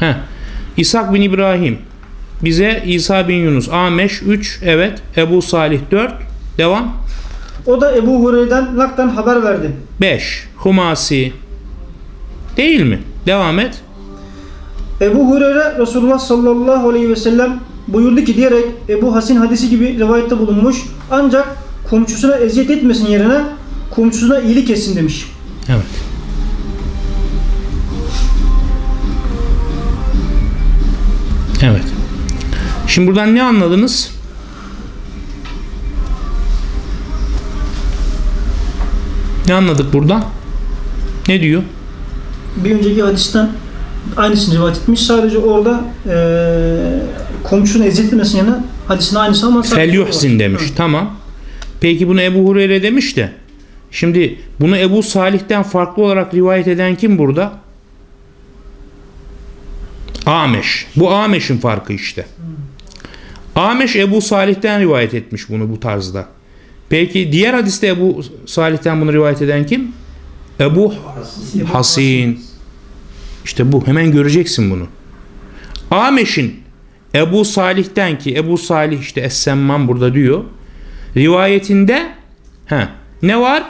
Heh. İshak bin İbrahim. Bize İsa bin Yunus. Ameş 3. Evet. Ebu Salih 4. Devam. O da Ebu Hureyre'den naklen haber verdi. 5. Humasi. Değil mi? Devam et. Ebu Hureyre Resulullah sallallahu aleyhi ve sellem buyurdu ki diyerek Ebu Hasin hadisi gibi rivayette bulunmuş. Ancak komşusuna eziyet etmesin yerine komşusuna iyilik etsin demiş. Evet. Evet. Şimdi buradan ne anladınız? Ne anladık buradan? Ne diyor? Bir önceki hadisten aynısını rivayet etmiş. Sadece orada eee komşusuna eziyet etmesin yerine hadisin aynısı ama Felyuhsin demiş. Evet. Tamam. Peki bunu Ebu Hureyre demiş de şimdi bunu Ebu Salih'ten farklı olarak rivayet eden kim burada? Ameş. Bu Ameş'in farkı işte. Ameş Ebu Salih'ten rivayet etmiş bunu bu tarzda. Peki diğer hadiste Ebu Salih'ten bunu rivayet eden kim? Ebu Hasin. İşte bu. Hemen göreceksin bunu. Ameş'in Ebu Salih'ten ki Ebu Salih işte Es-Semman burada diyor. Rivayetinde he, ne var?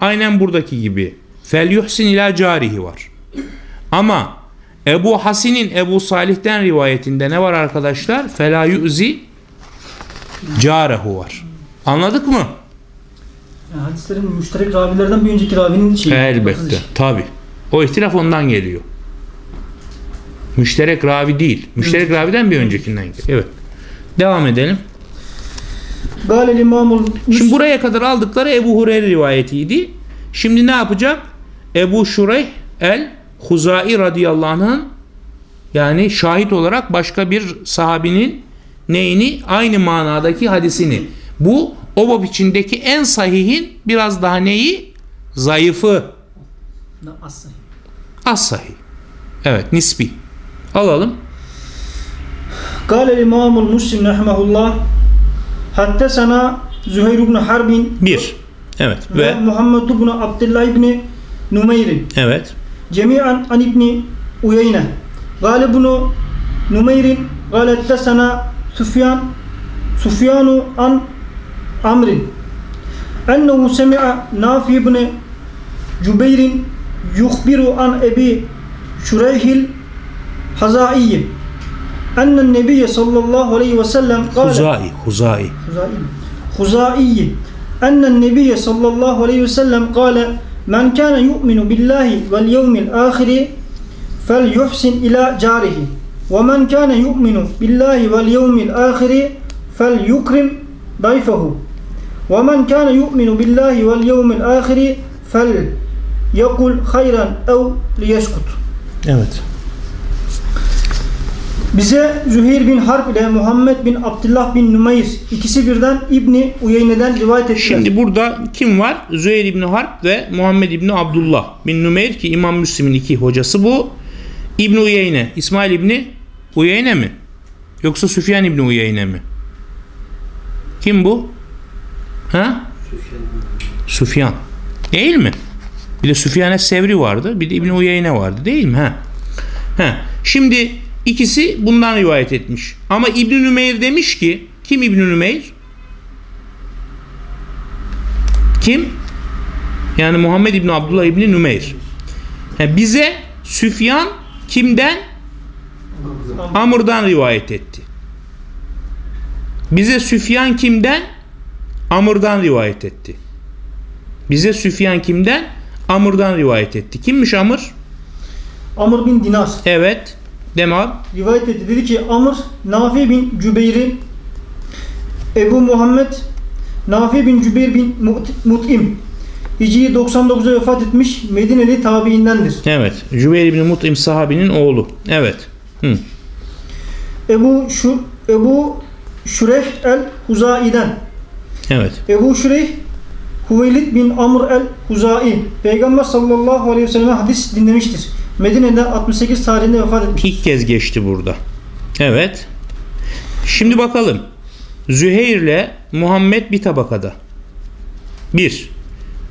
Aynen buradaki gibi. Fel yuhsin ila carihi var. Ama Ebu Hasin'in Ebu Salih'ten rivayetinde ne var arkadaşlar? Fela yu'zi carehu var. Anladık mı? Yani hadislerin müşterek ravilerden bir önceki ravinin şeyi. Elbette. Tabi. O ihtilaf ondan geliyor. Müşterek ravi değil. Müşterek raviden bir öncekinden geliyor. Evet. Devam edelim. Şimdi buraya kadar aldıkları Ebu Hureyre rivayetiydi. Şimdi ne yapacak? Ebu Şureyh el Huzai radıyallahu anh'ın yani şahit olarak başka bir sahabinin neyini? Aynı manadaki hadisini. Bu o bab içindeki en sahihin biraz daha neyi? Zayıfı. Az sahih. Az sahih. Evet nispi. Alalım. Kale İmamul Muslim rahmehullah Hattesana Züheyr ibn Harbin Bir. Evet. Ve, ve Muhammed ibn Abdullah ibn Numeyr'in. Evet. Cemiyen an ibni Uyeyne. Gale bunu Numeyr'in gale ettesana Sufyan Sufyanu an Amr'in. Ennehu semi'a Nafi ibn Cübeyr'in yuhbiru an Ebi Şureyhil Hazaiyim. Ennen Nebiye sallallahu aleyhi ve sellem kâle. Huzai, Huzai. Huzai. Huzaiyi. Ennen Nebiye sallallahu aleyhi ve sellem kâle. Men kâne yu'minu billahi vel yevmil ahiri fel yuhsin ila carihi. Ve men kâne yu'minu billahi vel yevmil ahiri fel yukrim dayfehu. Ve men kâne yu'minu billahi vel yevmil ahiri fel yekul hayran. Evet. Bize Züheyr bin Harp ile Muhammed bin Abdullah bin Numeyr ikisi birden İbni Uyeyne'den rivayet ettiler. Şimdi burada kim var? Züheyr İbni Harp ve Muhammed İbni Abdullah bin Nümeyr ki İmam Müslim'in iki hocası bu. İbni Uyeyne. İsmail İbni Uyeyne mi? Yoksa Süfyan İbni Uyeyne mi? Kim bu? Ha? Süfyan. Değil mi? Bir de Süfyan Es-Sevri vardı. Bir de İbni Uyeyne vardı. Değil mi? Ha. Ha. Şimdi ikisi bundan rivayet etmiş. Ama İbn Nümeyr demiş ki kim İbn Nümeyr? Kim? Yani Muhammed İbni Abdullah İbni Nümeyr. Ha, bize Süfyan kimden? Amr'dan rivayet etti. Bize Süfyan kimden? Amr'dan rivayet etti. Bize Süfyan kimden? Amr'dan rivayet etti. Kimmiş Amr? Amr bin Dinar. Evet. Devam. rivayet etti. Dedi ki Amr Nafi bin Cübeyr'i Ebu Muhammed Nafi bin Cübeyr bin Mut- Mut'im Hicri 99'da vefat etmiş Medineli tabiindendir. Evet. Cübeyr ibn Mut'im sahabinin oğlu. Evet. Hı. Ebu Şu Ebu Şureyh el Huzai'den Evet. Ebu Şureyh Hüveylid bin Amr el Huzai Peygamber sallallahu aleyhi ve sellem hadis dinlemiştir. Medine'de 68 tarihinde vefat etmiş. İlk kez geçti burada. Evet. Şimdi bakalım. Züheyr ile Muhammed bir tabakada. 1.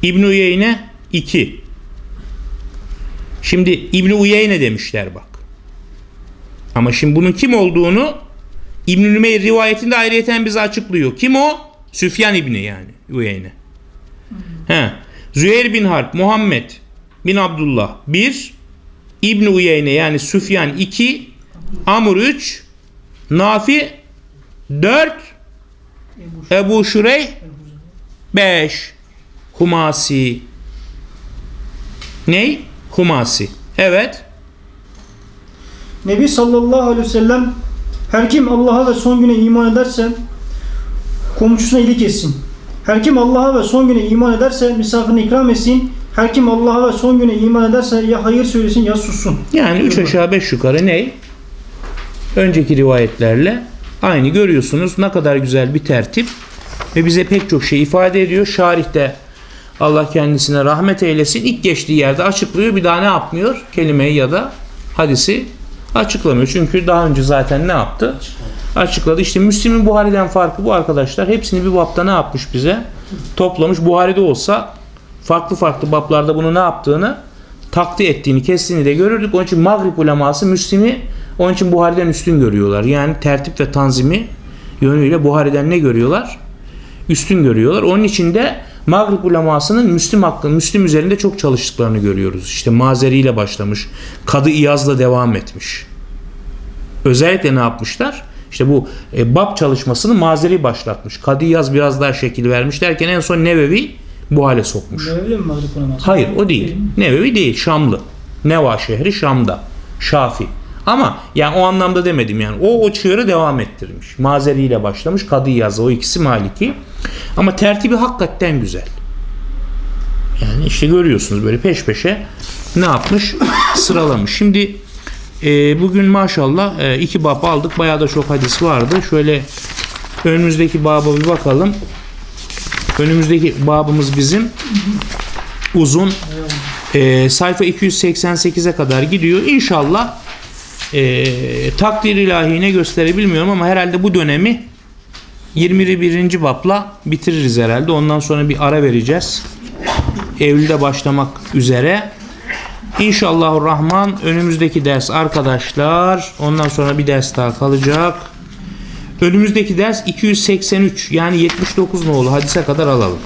İbn Uyeyne 2. Şimdi İbn Uyeyne demişler bak. Ama şimdi bunun kim olduğunu İbn Nümeyr rivayetinde ayrıyeten bize açıklıyor. Kim o? Süfyan İbni yani Uyeyne. He. Züheyr bin Harp, Muhammed bin Abdullah 1. İbn Uyeyne yani Süfyan 2, Amr 3, Nafi 4, Ebu Şureyh 5. Humasi. Ney? Humasi. Evet. Nebi sallallahu aleyhi ve sellem her kim Allah'a ve son güne iman ederse komşusuna iyilik etsin. Her kim Allah'a ve son güne iman ederse misafirine ikram etsin. Her kim Allah'a ve son güne iman ederse ya hayır söylesin ya sussun. Yani 3 aşağı 5 yukarı ne? Önceki rivayetlerle aynı görüyorsunuz. Ne kadar güzel bir tertip ve bize pek çok şey ifade ediyor. Şarihte Allah kendisine rahmet eylesin. İlk geçtiği yerde açıklıyor. Bir daha ne yapmıyor? Kelimeyi ya da hadisi açıklamıyor. Çünkü daha önce zaten ne yaptı? Açıkladı. İşte Müslim'in Buhari'den farkı bu arkadaşlar. Hepsini bir bapta ne yapmış bize? Toplamış. Buhari'de olsa farklı farklı baplarda bunu ne yaptığını takdi ettiğini, kestiğini de görürdük. Onun için Maghrib uleması Müslim'i onun için Buhari'den üstün görüyorlar. Yani tertip ve tanzimi yönüyle Buhari'den ne görüyorlar? Üstün görüyorlar. Onun için de Maghrib ulemasının Müslim hakkı, Müslim üzerinde çok çalıştıklarını görüyoruz. İşte Mazeri ile başlamış. Kadı İyaz'la devam etmiş. Özellikle ne yapmışlar? İşte bu e, bab çalışmasını Mazeri başlatmış. Kadı İyaz biraz daha şekil vermiş derken en son Nevevi bu hale sokmuş. Öyle mi Mağrib uleması? Hayır o değil. Nevevi değil. Şamlı. Neva şehri Şam'da. Şafi. Ama yani o anlamda demedim yani. O o çığırı devam ettirmiş. Mazeri ile başlamış. Kadı yazı o ikisi Maliki. Ama tertibi hakikaten güzel. Yani işte görüyorsunuz böyle peş peşe ne yapmış? Sıralamış. Şimdi e, bugün maşallah e, iki bab aldık. Bayağı da çok hadis vardı. Şöyle önümüzdeki baba bir bakalım. Önümüzdeki babımız bizim uzun e, sayfa 288'e kadar gidiyor. İnşallah e, takdir ilahine gösterebilmiyorum ama herhalde bu dönemi 21. babla bitiririz herhalde. Ondan sonra bir ara vereceğiz. Eylül'de başlamak üzere. İnşallahurrahman önümüzdeki ders arkadaşlar. Ondan sonra bir ders daha kalacak. Önümüzdeki ders 283 yani 79 nolu hadise kadar alalım.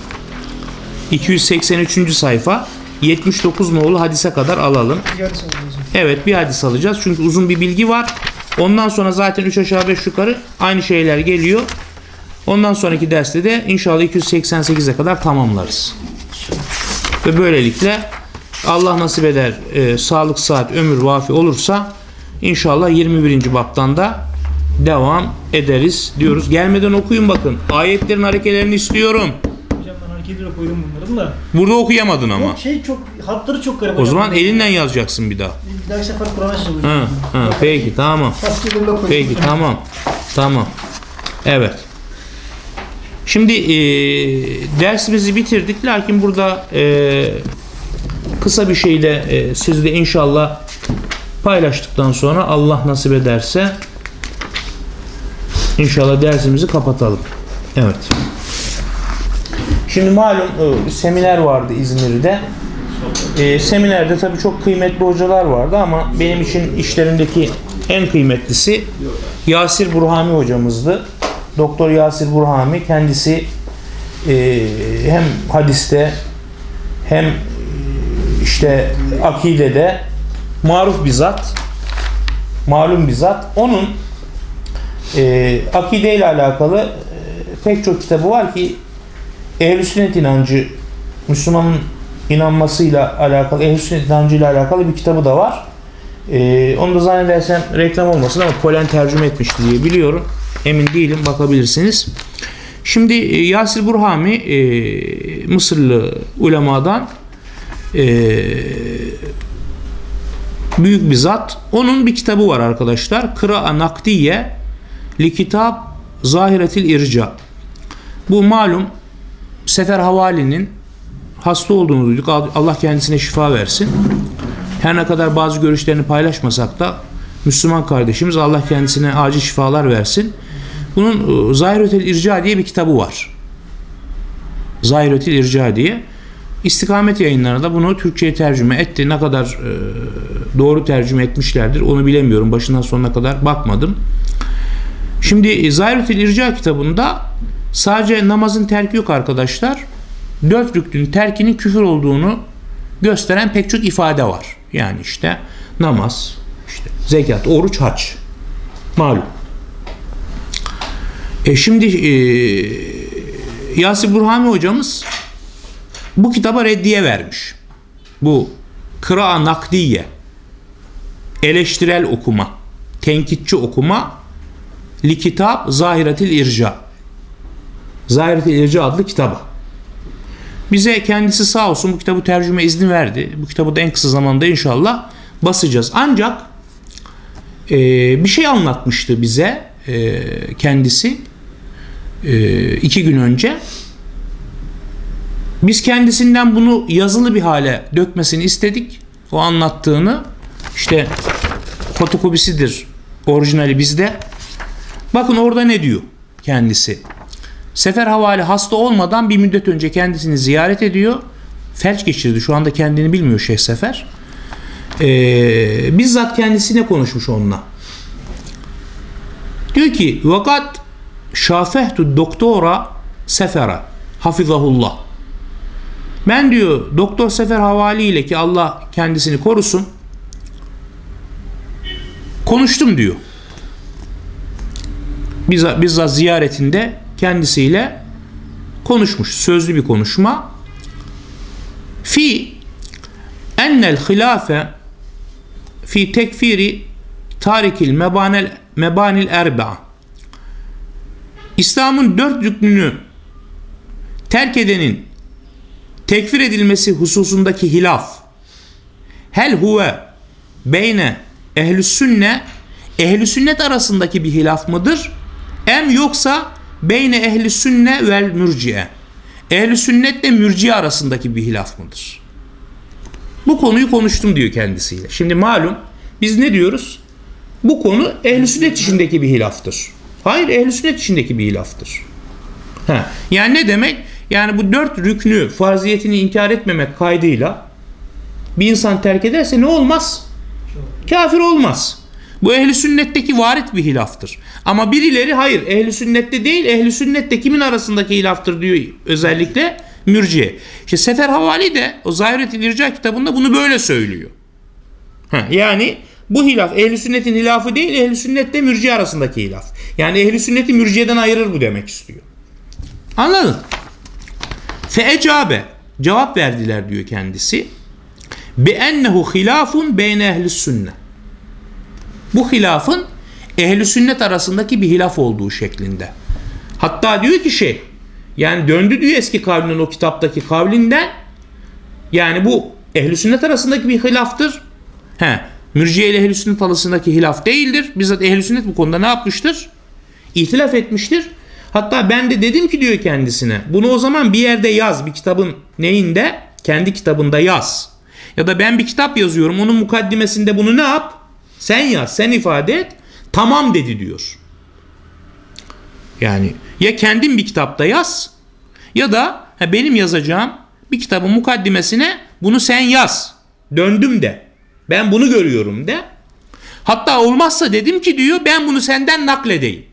283. sayfa 79 nolu hadise kadar alalım. Evet bir hadis alacağız çünkü uzun bir bilgi var. Ondan sonra zaten 3 aşağı 5 yukarı aynı şeyler geliyor. Ondan sonraki derste de inşallah 288'e kadar tamamlarız. Ve böylelikle Allah nasip eder e, sağlık saat ömür vafi olursa inşallah 21. baptan da devam ederiz diyoruz. Gelmeden okuyun bakın. Ayetlerin harekelerini istiyorum. Hocam ben hareketlere koydum bunları da. Burada okuyamadın ama. Yok şey çok hatları çok garip. O hocam. zaman elinden yazacaksın bir daha. Bir dahaki sefer Kur'an'a çalışacağım. Ha, ha, peki tamam. Peki tamam. Tamam. Evet. Şimdi e, dersimizi bitirdik. Lakin burada e, kısa bir şeyle e, sizle inşallah paylaştıktan sonra Allah nasip ederse inşallah dersimizi kapatalım. Evet. Şimdi malum e, seminer vardı İzmir'de. E, seminerde tabii çok kıymetli hocalar vardı ama benim için işlerindeki en kıymetlisi Yasir Burhami hocamızdı. Doktor Yasir Burhami kendisi e, hem hadiste hem e, işte akidede maruf bir zat malum bir zat onun e, akide ile alakalı e, pek çok kitabı var ki ehl sünnet inancı Müslümanın inanmasıyla alakalı ehl sünnet inancıyla alakalı bir kitabı da var. Ee, onu da zannedersem reklam olmasın ama Polen tercüme etmişti diye biliyorum. Emin değilim bakabilirsiniz. Şimdi e, Yasir Burhami e, Mısırlı ulemadan e, büyük bir zat. Onun bir kitabı var arkadaşlar. Kıra Nakdiye li kitap Zahiretil İrca. Bu malum Sefer Havali'nin hasta olduğunu duyduk. Allah kendisine şifa versin. Her ne kadar bazı görüşlerini paylaşmasak da Müslüman kardeşimiz Allah kendisine acil şifalar versin. Bunun e, Zahiretil İrca diye bir kitabı var. Zahiretil İrca diye. İstikamet yayınları da bunu Türkçe'ye tercüme etti. Ne kadar e, doğru tercüme etmişlerdir onu bilemiyorum. Başından sonuna kadar bakmadım. Şimdi e, Zahiretil İrca kitabında sadece namazın terki yok arkadaşlar. Dört rüknün terkinin küfür olduğunu gösteren pek çok ifade var. Yani işte namaz, işte zekat, oruç, hac. Malum. E şimdi e, Yasir Burhami hocamız bu kitaba reddiye vermiş. Bu kıra nakdiye eleştirel okuma, tenkitçi okuma li kitap Zahiretil İrca. Zahiretil İrca adlı kitabı. Bize kendisi sağ olsun bu kitabı tercüme izni verdi. Bu kitabı da en kısa zamanda inşallah basacağız. Ancak e, bir şey anlatmıştı bize e, kendisi e, iki gün önce. Biz kendisinden bunu yazılı bir hale dökmesini istedik. O anlattığını işte fotokopisidir orijinali bizde. Bakın orada ne diyor kendisi. Sefer Havali hasta olmadan bir müddet önce kendisini ziyaret ediyor. Felç geçirdi. Şu anda kendini bilmiyor Şeyh Sefer. Ee, bizzat kendisine konuşmuş onunla. Diyor ki vakat şafehtu doktora sefera hafizahullah. Ben diyor Doktor Sefer Havali ile ki Allah kendisini korusun konuştum diyor. Bizzat, bizzat ziyaretinde kendisiyle konuşmuş. Sözlü bir konuşma. Fi ennel hilafe fi tekfiri tarikil mebanel mebanil erba. İslam'ın dört rüknünü terk edenin tekfir edilmesi hususundaki hilaf hel huve beyne ehlü sünne ehlü sünnet arasındaki bir hilaf mıdır? Em yoksa beyne ehli sünne vel mürciye. Ehli sünnetle mürciye arasındaki bir hilaf mıdır? Bu konuyu konuştum diyor kendisiyle. Şimdi malum biz ne diyoruz? Bu konu ehli sünnet içindeki bir hilaftır. Hayır ehli sünnet içindeki bir hilaftır. Ha, yani ne demek? Yani bu dört rüknü farziyetini inkar etmemek kaydıyla bir insan terk ederse ne olmaz? Kafir olmaz. Bu ehli sünnetteki varit bir hilaftır. Ama birileri hayır ehli sünnette değil ehli sünnette kimin arasındaki hilaftır diyor özellikle mürciye. İşte Sefer Havali de o Zahiret-i İrca kitabında bunu böyle söylüyor. Ha, yani bu hilaf ehli sünnetin hilafı değil ehli sünnette mürciye arasındaki hilaf. Yani ehli sünneti mürciyeden ayırır bu demek istiyor. Anladın? Feecabe cevap verdiler diyor kendisi. Bi ennehu hilafun beyne ehli sünnet bu hilafın ehli sünnet arasındaki bir hilaf olduğu şeklinde. Hatta diyor ki şey yani döndü diyor eski kavlinin o kitaptaki kavlinden yani bu ehli sünnet arasındaki bir hilaftır. He, mürciye ile ehli sünnet arasındaki hilaf değildir. Bizzat ehli sünnet bu konuda ne yapmıştır? İhtilaf etmiştir. Hatta ben de dedim ki diyor kendisine bunu o zaman bir yerde yaz bir kitabın neyinde? Kendi kitabında yaz. Ya da ben bir kitap yazıyorum onun mukaddimesinde bunu ne yap? Sen yaz, sen ifade et. Tamam dedi diyor. Yani ya kendin bir kitapta yaz ya da ha, benim yazacağım bir kitabın mukaddimesine bunu sen yaz. Döndüm de. Ben bunu görüyorum de. Hatta olmazsa dedim ki diyor ben bunu senden nakledeyim.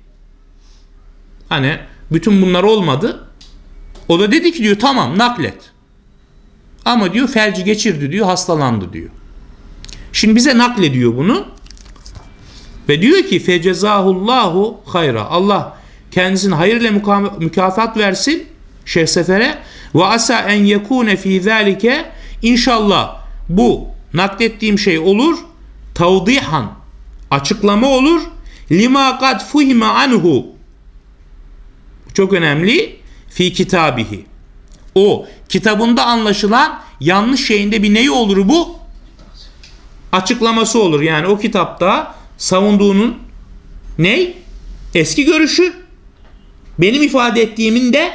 Hani bütün bunlar olmadı. O da dedi ki diyor tamam naklet. Ama diyor felci geçirdi diyor hastalandı diyor. Şimdi bize naklediyor bunu. Ve diyor ki fecezahullahu hayra. Allah kendisine hayırla mükafat versin Şeyh Sefer'e ve asa en yekune fi zalike inşallah bu naklettiğim şey olur tavdihan açıklama olur. Lima kad fuhime anhu. Çok önemli. Fi kitabihi. O kitabında anlaşılan yanlış şeyinde bir neyi olur bu? Açıklaması olur. Yani o kitapta savunduğunun ney? Eski görüşü. Benim ifade ettiğimin de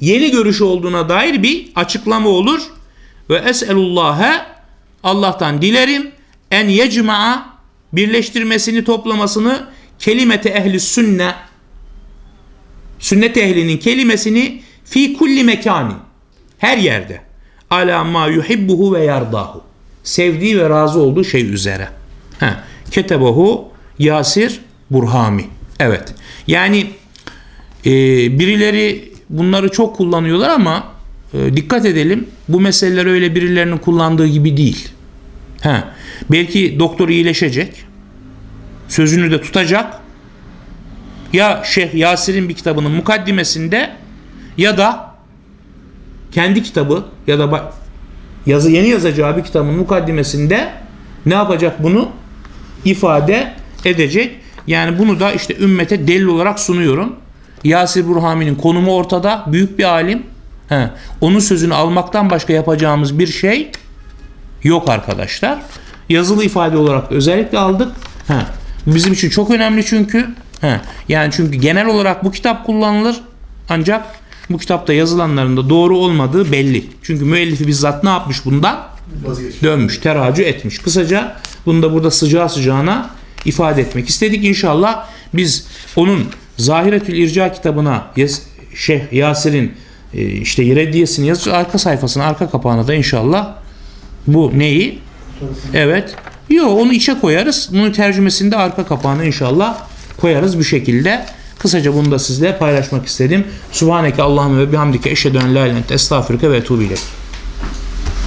yeni görüş olduğuna dair bir açıklama olur. Ve es'elullâhe Allah'tan dilerim en yecma'a birleştirmesini toplamasını kelimete ehli sünne sünnet ehlinin kelimesini fi kulli mekani her yerde ala ma yuhibbuhu ve yardahu sevdiği ve razı olduğu şey üzere. Ha, ketebahu Yasir Burhami. Evet. Yani e, birileri bunları çok kullanıyorlar ama e, dikkat edelim bu meseleler öyle birilerinin kullandığı gibi değil. Ha, belki doktor iyileşecek. Sözünü de tutacak. Ya Şeyh Yasir'in bir kitabının mukaddimesinde ya da kendi kitabı ya da yazı yeni yazacağı bir kitabın mukaddimesinde ne yapacak bunu? İfade edecek. Yani bunu da işte ümmete delil olarak sunuyorum. Yasir Burhami'nin konumu ortada. Büyük bir alim. He, onun sözünü almaktan başka yapacağımız bir şey yok arkadaşlar. Yazılı ifade olarak özellikle aldık. He, bizim için çok önemli çünkü. He, yani çünkü genel olarak bu kitap kullanılır. Ancak bu kitapta yazılanların da doğru olmadığı belli. Çünkü müellifi bizzat ne yapmış bundan? Dönmüş, teracü etmiş. Kısaca bunu da burada sıcağı sıcağına ifade etmek istedik. İnşallah biz onun Zahiretül İrca kitabına Şeyh Yasir'in e, işte reddiyesini yazacağız. Arka sayfasına, arka kapağına da inşallah bu neyi? Evet. Yok onu içe koyarız. Bunun tercümesini de arka kapağına inşallah koyarız bu şekilde. Kısaca bunu da sizle paylaşmak istedim. Subhaneke Allahümme ve bihamdike eşhedü en la ilahe estağfirüke ve etûbü.